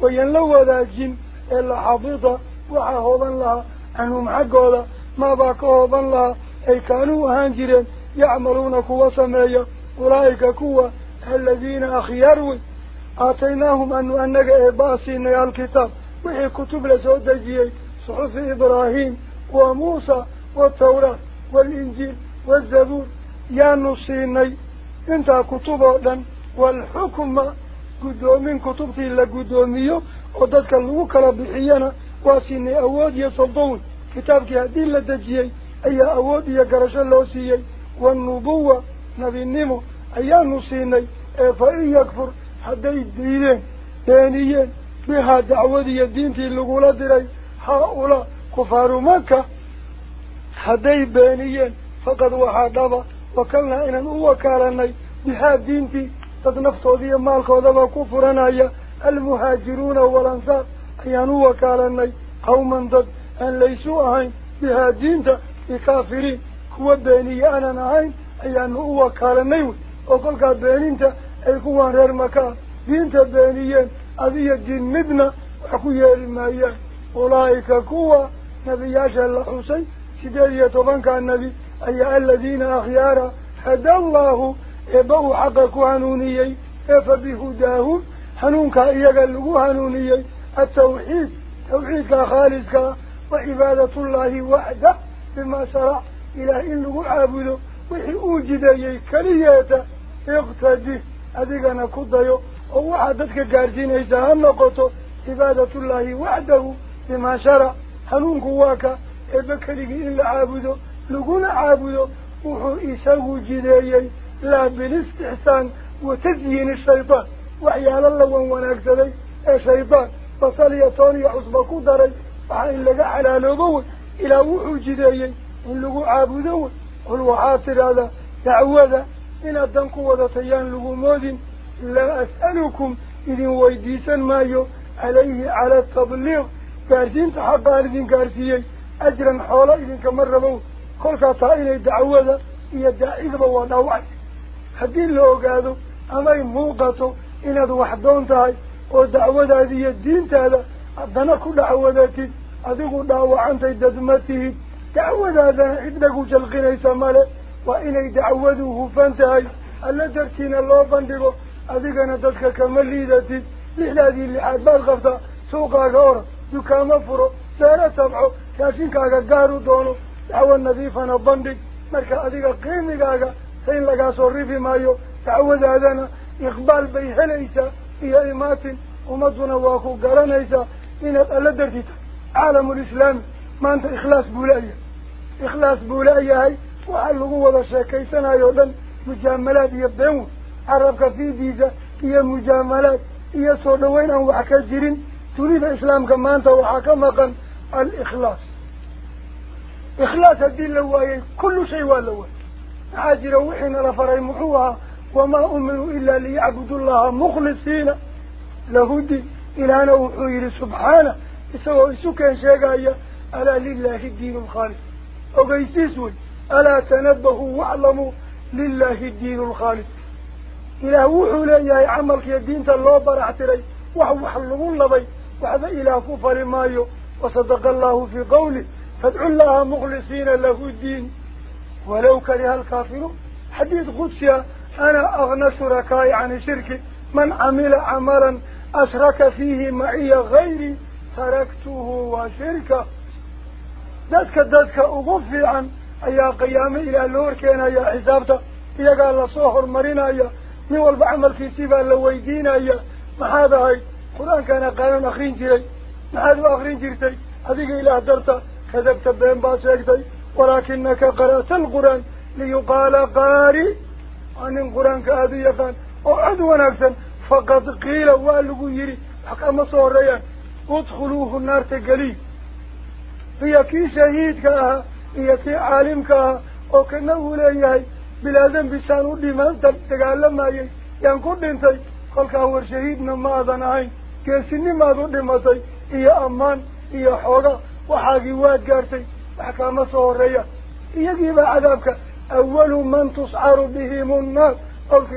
وين لو ذا جن إلا حافظة وحافظا لها عنهم حقولا ما باكوهضا لها. أي كانوا هانجرين يعملون كوا سمايا أولئك كوا الذين أخياروا آتيناهم أنه أنك إباسين الكتاب. وحي كتب لسودجي صحف إبراهيم وموسى والتوراة والإنجيل والزبور. يا نصيني. انت كتبا والحكم قدومين كتبتي إلا قدوميو وددك اللوك ربحينا واسيني أود يصدون كتابك هدين لدجيي أي أود يقرش اللوسيي والنبوة نبي النمو أي نصيني فإن يكفر حتى يدينين ثانيين بها دعوذي الدين اللقولة دري هؤلاء كفار مكة حدي بانيين فقد وحادبا وكلنا إنن وكالني بها دينتي تدنفتو ذي مالك وذبا كفرنا المهاجرون والأنصار أيان وكالني قوما ضد. أن ليسوا أهين. بها دينتا بكافرين. كوا باني أنا نهين. أيان وكالني وقلقا بانينتا أي كوان غير مكان دينتا بانيين أذي الدين مبنى وحكوية المايان أولئك كوا. نبياشا اللحسين سيدية طبنك النبي أي الذين أخيارا. هدى الله. توحيدك خالصك وعبادة الله وحده بما شرع إلى إن لغو عابده wixii uu jideeyey keliyeeta iqtadi adigana ku dayo oo waxaad dadka gaarsiinaysaa ha noqoto cibaadatullaahi waxdahu bimaa sharac hanuunku waa ka eebbe keligii in la caabudo laguna caabudo wuxuu isagu jideeyey laa bilistixsaan wa tasyiini shaydaan waxyaalo lawan لا بالاستحسان وتزيين الشيطان. وحيال الله ونواناك زدي يا شيطان فصل يطاني عصبكو داري. فحين لقى حلاله بوي إلى وحو جديي. إن لقو عابدوي قل وحاطر هذا تعوذ إن أدنكو وضطيان لقوا موذن لا أسألكم إذن ويديسا مايو عليه على التبليغ. كارسين تحقى لذين كارسيي أجرا حولا إذن كمرة بوي قل كطائل دعوذ إيا دعيذ بوانا وعيد haddii la ogaado amay muuqato inaad wax doon tahay oo dacwadaada iyo diintaada haddana ku dhacwadatid adigu dhaawacantay dadma tihid dacwadaadana cidhagu jalqinaysa male waa inay dacwadu hufan tahay alla dartiina loo bandhigo adigana dadka kama liidatid lixdaadii lixaad baad qabtaa suuqaaga orod dukaamo furo beero tabco raashinkaaga gaar u doono dacwo nadiifana bandhig marka adiga qiimigaaga helaysaa iyo imaatin ummadduna waa ku garanaysaa inaad alla dartid caalamulislaami maanta ikhlaas buu la-yahay ikhlaas buu la-yahay waxaa lagu wada sheekaysanayo o dhan mujaamalaad iyo been wey carabka fiidiisa iyo mujaamalaad iyo soo dhaweyn aan wax ka jirin dunida islaamka maanta waxaa ka maqan alikhlaas ikhlaas haddii la waayey kullu shay waa la waayey عاجر وحين لفري محوها وما أمروا إلا ليعبدوا الله مخلصين له لهدي إلانا وحير سبحانه. إسوا إسوكا شاقايا ألا لله الدين الخالص. أغيس إسوي ألا تنبهوا واعلموا لله الدين الخالص. إلى وحو لي يا عملك يا دين الله برعت لي. وحو حلقون لبي. وحذا إلى كفر مايو وصدق الله في قوله فادعوا الله مخلصين له الدين. ولو كره الكافر. حديث قدسي أنا أغنى شركائي عن شركي. من عمل عملا أشرك فيه معي غيري تركته وشركة. ذاتك ذاتك أغفع عن أي قيام إلى اللور كان أي حسابته إذا قال لصوحر مرينا أي نوال بعمل في سيبا لويدين أي ما هذا هاي؟ قرآن كان قانون أخرين جري ما هذا أخرين جرتي هذه إلى درته. كذبت بين باسيك ولكنك قرأت القرآن ليقال قاري عن القرآن كأذي يقان وعدوان أكثر فقد قيل وقالوا يري. حقا ما صور ريان. ادخلوه النار تقليل. في يكي شهيد كأها. كي شهيدك يتي عالمك وكأنه لأيهاي بلا ذنب سانو لمن تقال لما يهي يعني كل انتي قلك هو الشهيد نما أذنهاي كيسيني ما ذنب ما تي. إيا أمان. إيا حورا وحاقي واد جارتي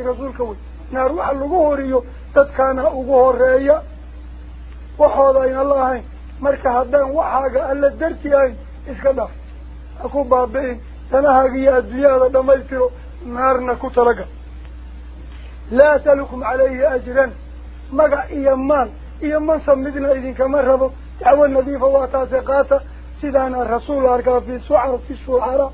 rasuulka wey naar waxa lagu horiyo dadkaana ugu horeeya waxooda ayna la ahayn marka haddaan waxaaga alla darti ahayn iska dhaf ha ku baabi'in danahaaga iyo adduunyahada dhamaystiro naarna ku talagal laa asalukum calayhi ajran magac iyo maal iyo mansab midna idinkama rabo dacwo nadiifa waa taase qaata سيدان الرسول أركا في سعر في سعر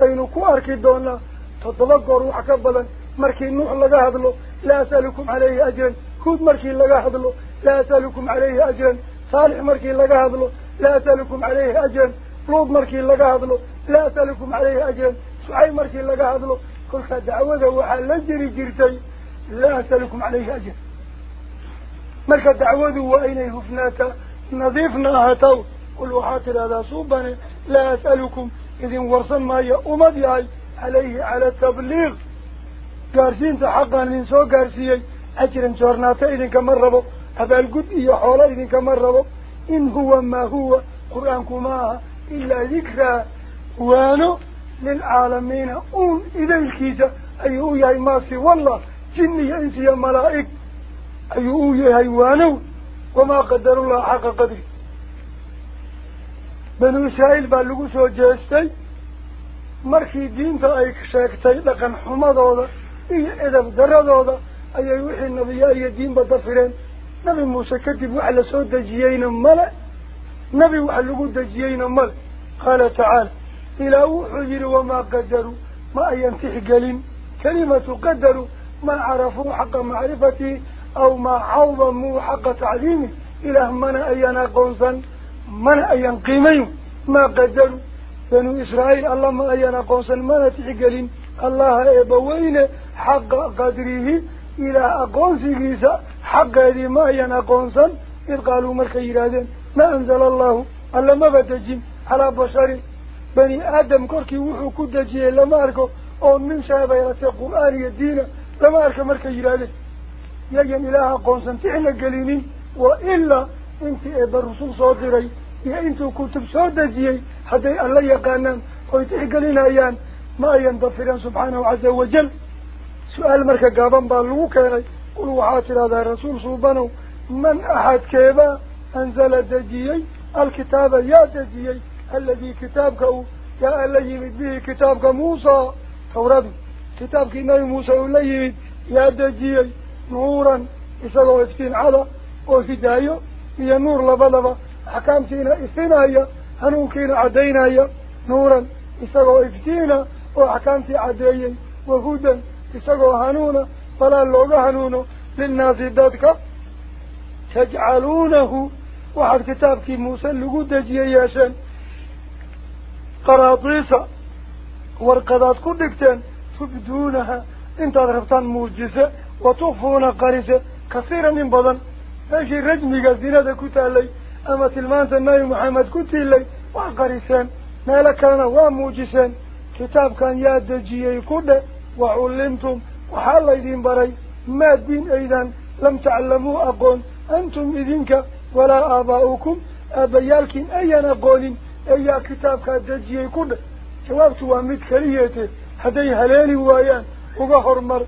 فإنو كو أركي دونا تطلقوا أكبلا مركي نوح لغا هدلو لا أسألكم عليه أجرا كود مركي لغا هدلو لا أسألكم عليه أجرا صالح مركي لغا هدلو لا أسألكم عليه أجرا روب مركي لغا هدلو لا أسألكم عليه أجرا سعي مركي لغا هدلو كل خد دعوة ذوحا لجري جرتي لا أسألكم عليه أجرا مركي دعوة ذوحا إليه فناتا نظيفنا هتوت قلوا حاتر هذا صوبان لا أسألكم. إذن ورصن ما يأمدي عليه على التبليغ. قارسين تحقا ننسو قارسيي. أجر انتورناتا إذن كمان ربو. هذا القد إيا حولا إذن كمان ربو. إن هو ما هو قرآن كما إلا ذكرى. وانو للعالمين أم إذا الكيسة. أيهو يا إماسي والله. جني أنسي أي هو يا إيوانو وما قدر الله حق قدره بنو إسرائيل بلغوس وجهستي مركي دين تأي كشاكتي لقن حمد هذا إيه إذا بدر هذا أي يوحي النبي أي دين بدفرين. نبي موسى كتبوا على سود دجيين ملع نبي وحلقوا دجيين ملع قال تعالى إلى وحجر وما قدروا ما ينتح قلم كلمة قدر ما عرفوا حق معرفتي أو ما عظموا حق تعليمه. إلى همنا أينا قنصاً أو إله من من أين قيمين ما قدروا؟ بنو إسرائيل الله ما أينا قنصا ما نتحقلين الله إبوين حق قدره. إلى أقونسي قيسا حق هذه ما أينا قنصا إذ قالوا مركي ما أنزل الله. الله ما بتجين على بشر. بني آدم انت إبا الرسول صادري يا انتو كتب صادجيه حتى الله يقانن ويتحقلين أيان ما ينضفران سبحانه عز وجل. سؤال مركا قابان بالو كيري. قلوا حاتر هذا الرسول صوبانو من أحد كيبا؟ أنزل دجيي. الكتاب يا دجيي. الذي كتابك يا الذي يمد به يا إساقوا افتين على وفدايو هي نور حكامتنا إفتنايا هنوكينا عدينايا. نورا إساقوا افتينا وحكامتي عديين. وهدى إساقوا هنونا فلا اللوغة هنونو للناس ذاتك تجعلونه. وحد كتابك موسى لقود دجيي ياشان قراطيسة ماشي رجمي قصدنا كتالي أما تلمانت النبي محمد كتالي وقريسان ما لكنا وموجسان كتاب كان يادجي كده وعلمتم. وحال يدين بري ما الدين أيضا. لم تعلموا أقول. أنتم إذنك. ولا آباؤكم. أبيالكم أينا قولين أي كتاب كادجي كله جوابت وامد كليته هدي هلالي وايان وغهر مر.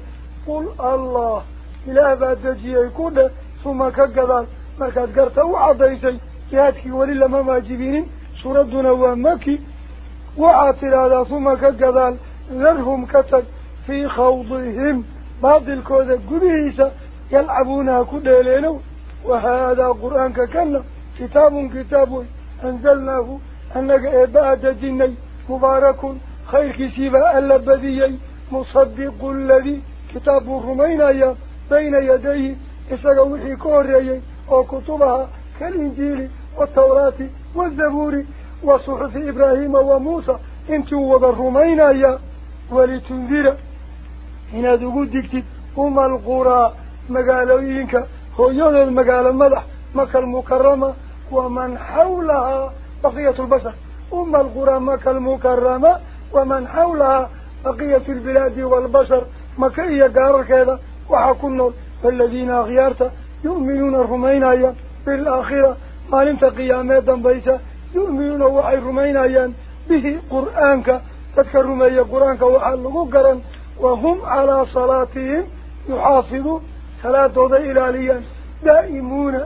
قل الله. إله بادجي كله ثم كقدال مركز قرته وعضيسي جهاتك ولله ما ماجبين سوردنا وامكي وعاطر هذا. ثم كقدال ذرهم كتب في خوضهم. بعض الكودة قديسة يلعبونها كده لينو وهذا قرآن ككنا. كتاب كتاب أنزلناه. أنك إبادة ديني. مبارك خير كسيبا اللبذي مصدق الذي كتاب الرمين بين يديه. إساقوحي كوريي وكتبها كالإنجيل والتوراة والزبور وصحف إبراهيم وموسى أنتوا وذا الرمين ولتنذر هنا دقود دكتب هم القرى مقالوينك هو يوضى المقال المدح مكة المكرمة ومن حولها بقية البشر أم القرى مكة المكرمة ومن حولها بقية البلاد والبشر مكية قارة كذا وحكنا فالذين أغيارت يؤمنون الرمين بالآخرة ما لنت قيامات بيسا يؤمنون وحي الرمين به قرآنك. تذكر رمي قرآنك وحلقوا قرا وهم على صلاتهم يحافظوا صلاة إلاليا. دائمون.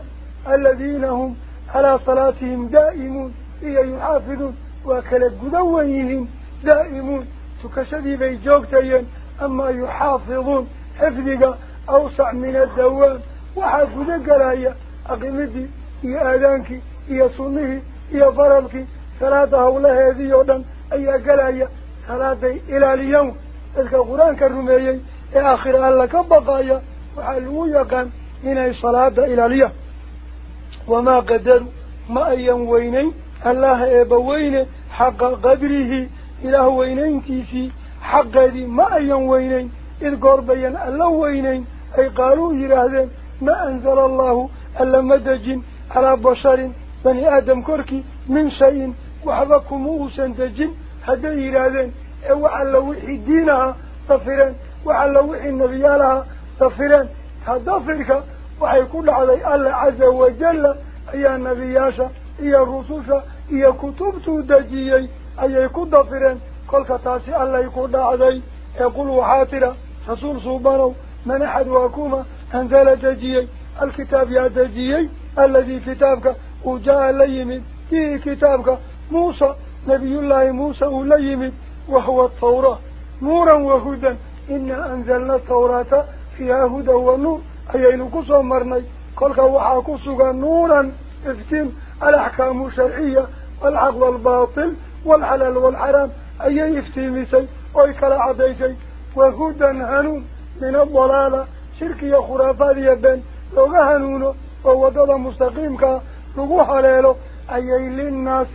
الذين هم على صلاتهم دائمون. إيا يحافظون. وكلا قدوينهم دائمون. تكشدي بي جوكتين. أما يحافظون. حفظك. أوسع من الدوام وحافظك قلايا أقمدي إيا آذانك إيا صنه إيا فرلك صلاة الله هذه يودا أي قلايا صلاة إلى اليوم. تلك القرآن كالرميي آخر ألا كبقايا وحلو يقان إني صلاة إلى اليوم. وما قدروا ما أيام وينين الله إبوين حق قدره إله وينين تيسي حق ذي ما أيام وينين. إذ قربين الله وينين أي قالوا يراهدين. ما أنزل الله ألا مدج على بشر بني آدم كركي من شيء وحبكم موسى دجن هذا يراهدين. وعلى وحي دينها طفرا وعلى وحي النبيالها طفرا هذا فرك وحيكون علي الله عز وجل. أي النبياشا أي الرسوشا أي كتبتو دجيي. أي كدفرين كل كتاسي الله يكون علي يقول وحاترا رسول صوبانو من أحد واكوما أنزل دجيي الكتاب يا دجيي الذي كتابك وجاء ليمن فيه كتابك موسى نبي الله موسى ليمن وهو التوراة. نورا وهدى. إنا أنزلنا التوراة فيها هدى ونور. أي نقص مرني كل وحاكسك نورا. افتن الأحكام الشرعية والحق والباطل والحلال والحرام. أي افتيمسي oy kala caddaysay wahudan hanuun من الضلالة شركية خرافات يبن لغا هنونه ووضع مستقيمك لغوح ليله أيي للناس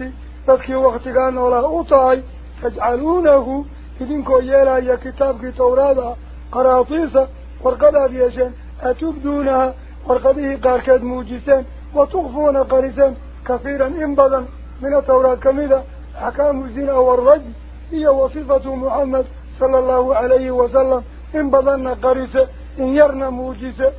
تدكي وقت كان ولا أطعي تجعلونه كدينكو يلا يا كتابك تورادا قراطيسة ورقضا بيشان أتبدونها ورقضيه قاركاد موجيسان وتخفون قريسا كثيرا انبضا من التوراة كميدا حكام الزنا والرجل هي وصفة محمد صلى الله عليه وسلم. إن بضنا قريسة إن يرنا موجزة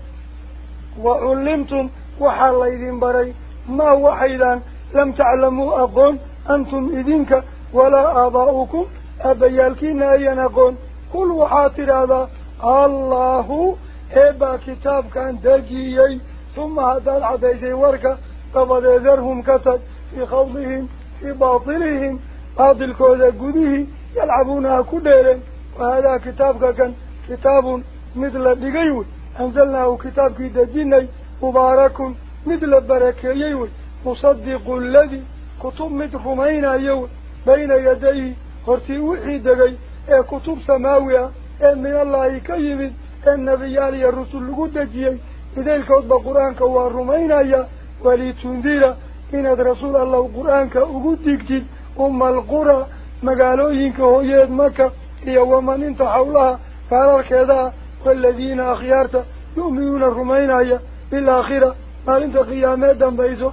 وعلمتم وحال إذن بري. ما حيلان لم تعلموا أقول أنتم إذنك ولا آباؤكم. أبيالكين أين أقول؟ كل وحاطر هذا. الله إبا كتاب كان دجيي. ثم هذا العديد ورك قبل ذرهم كتب في خوضهم في باطلهم هذا الكوزة قده يلعبونها كديرا وهذا كتاب كان كتاب مثل دقيوي أنزلناه كتاب في دجيني مبارك مثل بركيوي مصدق الذي كتب مدهمين أيوي بين يديه هرتي وحي دقي. اي كتب سماوية. اي من الله كيبت اي النبي علي الرسول قدجي إذلك أطبق قرآنك وارمين أي وليتنذير إنه رسول الله قرآنك أقدك أم القرى مقالوينك هو يد مكة. هي ومن انت حولها. فعلك هذا والذين أخيارته يؤمنون الرومين هيا بالآخرة. قال أنت قيامات دم بيزو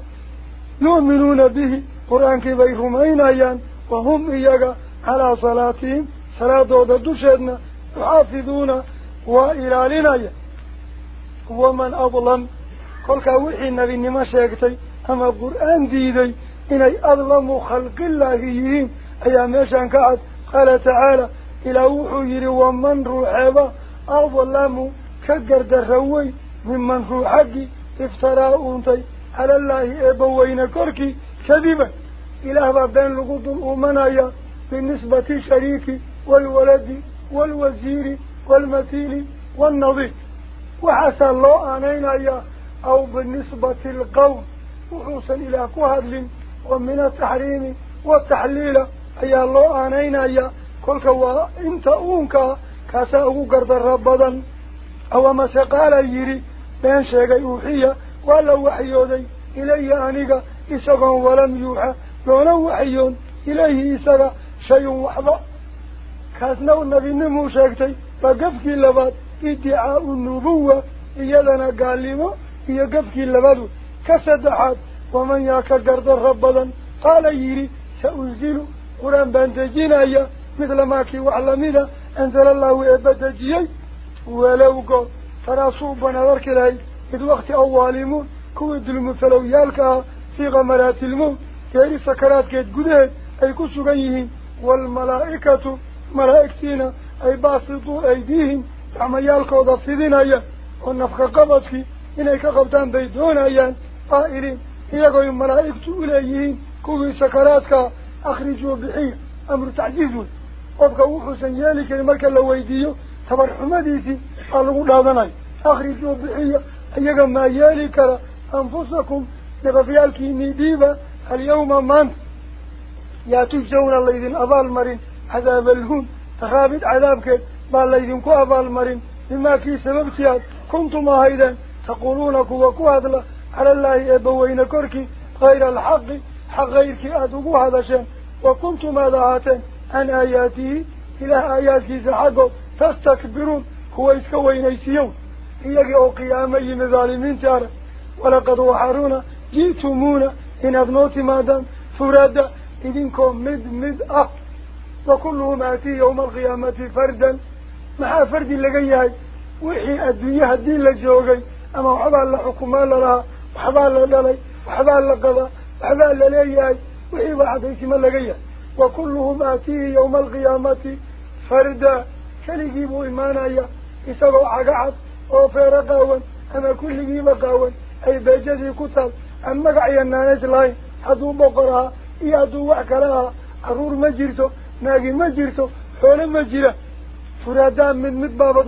يؤمنون به. قرآن كي بي رومين هيا وهم إياك على صلاتهم. صلاة دودة دوشتنا وعافظون وإلالين هيا ومن أظلم قل وحي النبي نما شاكتي. أما القرآن ديدي إن أظلم خلق الله أيام يشان قال تعالى إلى وحجر ومن رعبا أظلموا كقرد الروي ممن افترى افتراؤنتي على الله أبوين كركي كذبا. إلى بابين لقود الأمنايا بالنسبة شريك والولد والوزير والمثيل والنظيف وحسى الله أنين أيا أو بالنسبة القوم. وحوصا إلى كهدل ومن التحريم والتحليل. أيا الله أنين يا kaasaa ugu gardarra badan awamase qaala yidhi been sheegay uuxiya waa la waxyooday ilaya aniga isagoon walam yuuxa loona waxyoon ilayhi isaga shay-un waxba kaasna nebinimuu sheegtay waa gafkii labaad iddicaau nubuwa iyadana gaalnimo iyo gafkii labaad wey ka saddexaad waman yaa ka gardarra badan qaala yidhi sa unzilu qur-aan baan dejinaya lamida anzala allahu eebba dejiyey walow goor taraasuu banaad arki lahayd id wakti awaalimuun kuwii dulmufalowyaalka ahaa fii kamaraatilmowt geeri sakaraadkeed gudaheed ay ku sugan yihiin waalmalaa'ikatu malaa'igtiina ay baasituu aydiihim gacmayaalkooda fidinayaan oo nafka qabadkii inay ka qabtaan bay doonayaan qaa'iliin iyagoy malaa'igtu uleeyihiin kuwii sakaraadkaa akhrijuu bixiya amru tacjiiz wey قفك وحسن يالك الملك اللويدية تبر حمديتي الله لاذناي أخرجوا بحية أيها ما يالك أنفسكم نغفيالك نديبة اليوم من يا تجزون الله إذن أبا المرين عذاب الهون تخابد عذابك ما الله إذن كو أبا المرين لما كي سببتيات كنتم هيدا تقولونك وكواد على الله إبوين كركي غير الحق حق غيرك أدوه هذا شان وكنتم هذا هاتين عن آياته إلى آياته سحقه فاستكبرون. هو يسكوين يسيون إياك أو قيامي مظالمين تارا ولقد وحرون جئتمونا. إن أبنوتي مادان فرادا إذنكم مد مد أق وكلهم آتي يوم القيامة فردا. مع فرد لقيها وحي الدنيا الدين لجوغي. أما حبال لحكما لها. وحبال للي. وحبال لقضى وحبال للي وحي بحديث ما لقيها qabaa waxbaa la leeyahay wixii baa cadaysimo laga yahay wa kulluhum aatihi yawma alqiyaamati farda keligii buu imaanaya isagoo cagacad oo feero qaawan ama kulligiiba qaawan ay beejadii ku taal aan magac iyo naaneys lahayn hadduu boqor ahaa iyo hadduu wax kale ahaa carruur ma jirto naagi ma jirto xoole ma jira furaadaan mid mid baabad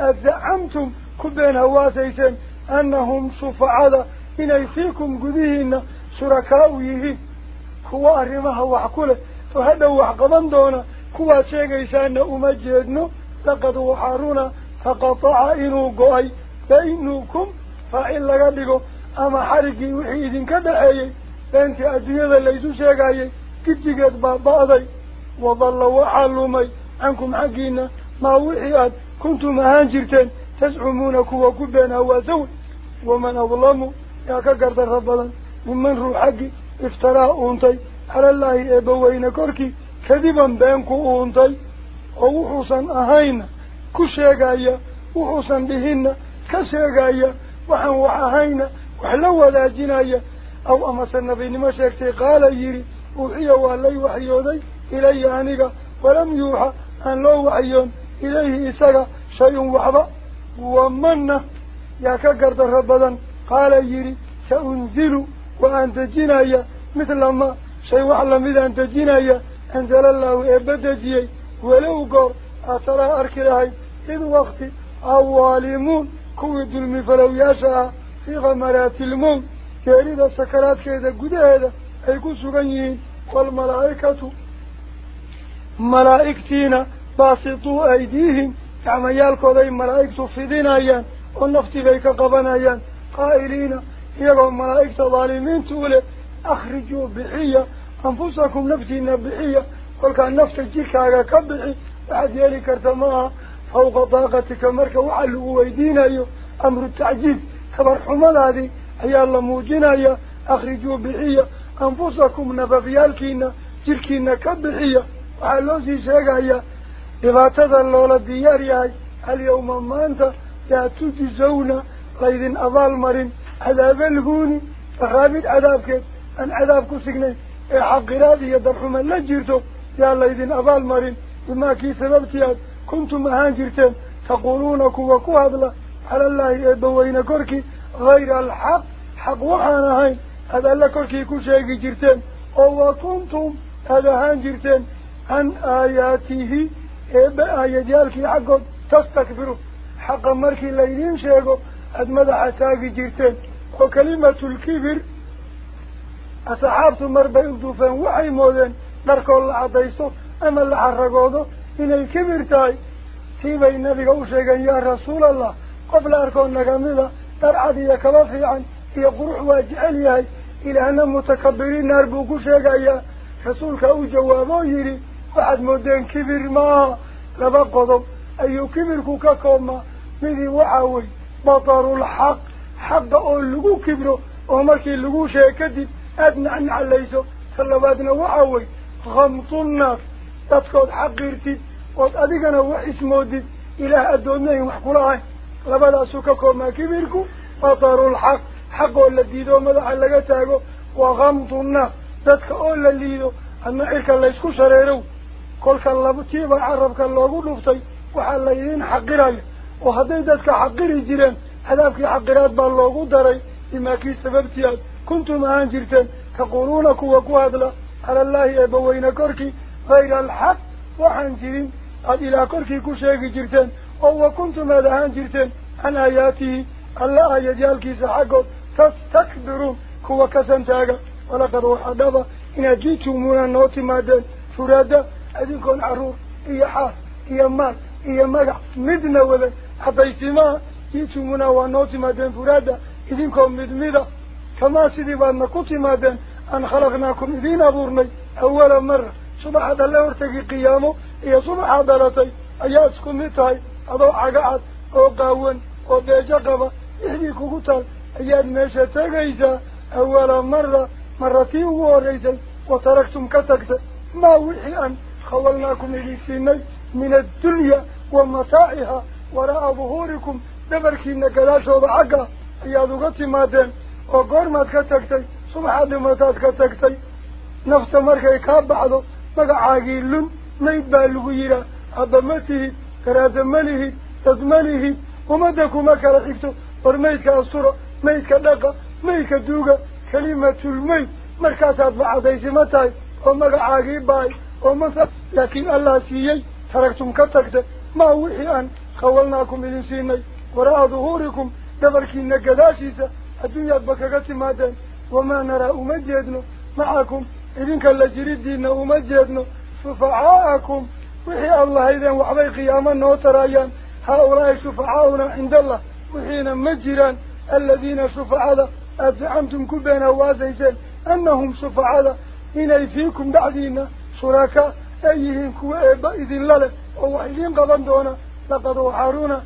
aad zacamtum ku been hawaasayseen annahum shufacada inay fiikum gudihiina shurakaa'u yihiin kuwa arrimaha wax ku leh oo hadhow wax qaban doona kuwaad sheegaysaana uma jeedno laqad waxaa runa taqataca inuu go-ay baynukum faacil laga dhigo ama xariggii wixii idinka dhaxeeyey beentii adduunyada laysu sheegayay gidigeed baaba'day وظل وحلمي عنكم حقينا. ما وحيات كنتم هانجرتين تزعمون كوا كبين هوا ومن أظلم يا كقرد ربلا ممن روحك افترى أنتي. على الله إبوين كركي كذبا بينك أنتي. ووحوصا أهين. كشيقايا. ووحوصا بهن. كشيقايا. وحن وحاهين. وحلوة لا جناية أو أمس النبي نمشيكتي قال يري. وحيوا لي وحيوا إلي أنك ولم يوحى أن لو وعي إليه إساك شيء وحبا ومن ياك قرد ربدا قال يري سأنزل وأنت جنايا مثل ما شيء وحلم إذا أنت جنايا أنزل الله إبدا جيي ولو قر أترى أركلهي إذ وقت أواليمون كوي دلمي فلو ياشا في غمرات المون كاريدا سكرات كيدا قدا هذا أي قصو غنيين والملائكة ملائكتينا باسطوا أيديهم كما يالكو ذي ملائكت فيدين أيان ونفت بيك قبن أيان. قائلين يقول ملائكت ظالمين تولي أخرجوا بحية أنفسكم نفتين بحية. قل كان نفت جيك كبحي بعد يالك ارتماها فوق طاقتك مركا وعلوا أيدينا أيو. أمر التعجيز كبر حمال هذه هي الله موجين أيا أخرجوا بحية. أنفسكم نفتين جيركين كبحية. وعلوه سيساقايا لفاتة النولة دياريهاي اليوم ما انت لا تجزون ليذن أظالمرين هذا الهوني فخابت عذابك أن عذابك سجن الحق راضي يا يدرحوما لا جرتوا يا ليذن أظالمرين بما كي سببتيات كنتم مهان تقولون تقولونك وكوهد على الله يدوين كركي غير الحق حق وحانا هين هذا كل شيء جيرتين أو كنتم هذا هان جيرتين can aayaatihi eebbe aayadyaalkii xaggood tastakbiruun xaqa markii laydiin sheego aada madaxa taagi jirteen oo kelimatulkibir asxaabtu mar bay u duufeen waxay moodeen dharkood la caddaysto ama la xaragoodo inay kibir tahay tii bay nabiga u sheegeen yaa rasuulallah qof la arkoo nagamida dhar cad iyo kaba fiican iyo qurux waa jecel yahay ilaahna mutakabiriin koobmaa midii waxaa wey batarulxaq xaqa oo lagu kibro oo markii lagu sheeg kadib aada nacnaclayso ta labaadna waxaa wey khamtunnaas dadkood xaqiirtid ood adigana wax ismoodid ilaah addoonnayn wax kula ahayn labadaasuu ka koobmaa kibirku batarulxaq xaq oo la diido oo madaxa laga taago wa khamtunnaas dadka oo la liido adna cirka laysku shareerow كل كلامتي بعرب كان لوغو دفتي وحال لين حقراي وهدي دك حقري جيرن هدفك حقرات بان لوغو دراي اما كي سببتي كنتم انجرتن تقولونك وقوادلا على الله يبوين كركي غير الحق وحنجرين قد إلى كركي كشيك جرتن أو كنتم هذا انجرتن عن ياتي الله يجعل يجالك سحقه تستكبرون كوكسنتاغا ولقد وحدظ ان جيتمونا نوتي مادن فرادا magac midna wadan haddaysimaa ji'tumuuna waa noo timaadeen furaada idinkoo mid mida kamaa sidii baadna ku timaadeen aan khalaqnaakum idiin abuurnay awala mara subaxaad alle hortagii qiyaamo iyo subaxaad dhalatay ayaa isku mid tahay adoo cagacad oo qaawan oo deejo qaba lixdii kugu taal ayaad meesha tegaysaa awala mara mara tii ugu horraysay wa taraktum ka tagtay maa wixii aan idin siinay min addunya ومتاعها وراء ظهوركم دبركين قداشو بحقا ayaad uga timaadeen oo goormaad ka tagtay subaxaad dhimataad ka tagtay nafta markay kaa baxdo magacaagii lun mayd baa lagu yidhaa abba ma tihid garaada ma lihid dad ma lihid ummadda kuma kala xigto ومثل لكن الله سيئي. تركتم كتكت. ما وحي أن خولناكم إذن سيني. وراء ظهوركم دبركي نقذاشيسة الدنيا بككت مادا وما نرى أمجدنا. معكم إذن كاللجريدين أمجدنا. ففعاءكم وحي الله إذن وعبي قياما وتريان هؤلاء شفعاؤنا عند الله. وحينا مجران. الذين شفعاء أدعمتم كبين أوازيسين أنهم شفعاء إني فيكم بعدين شركاء أيهم كوائب إذن لله ووحيدين قبندونا لقد وحارونا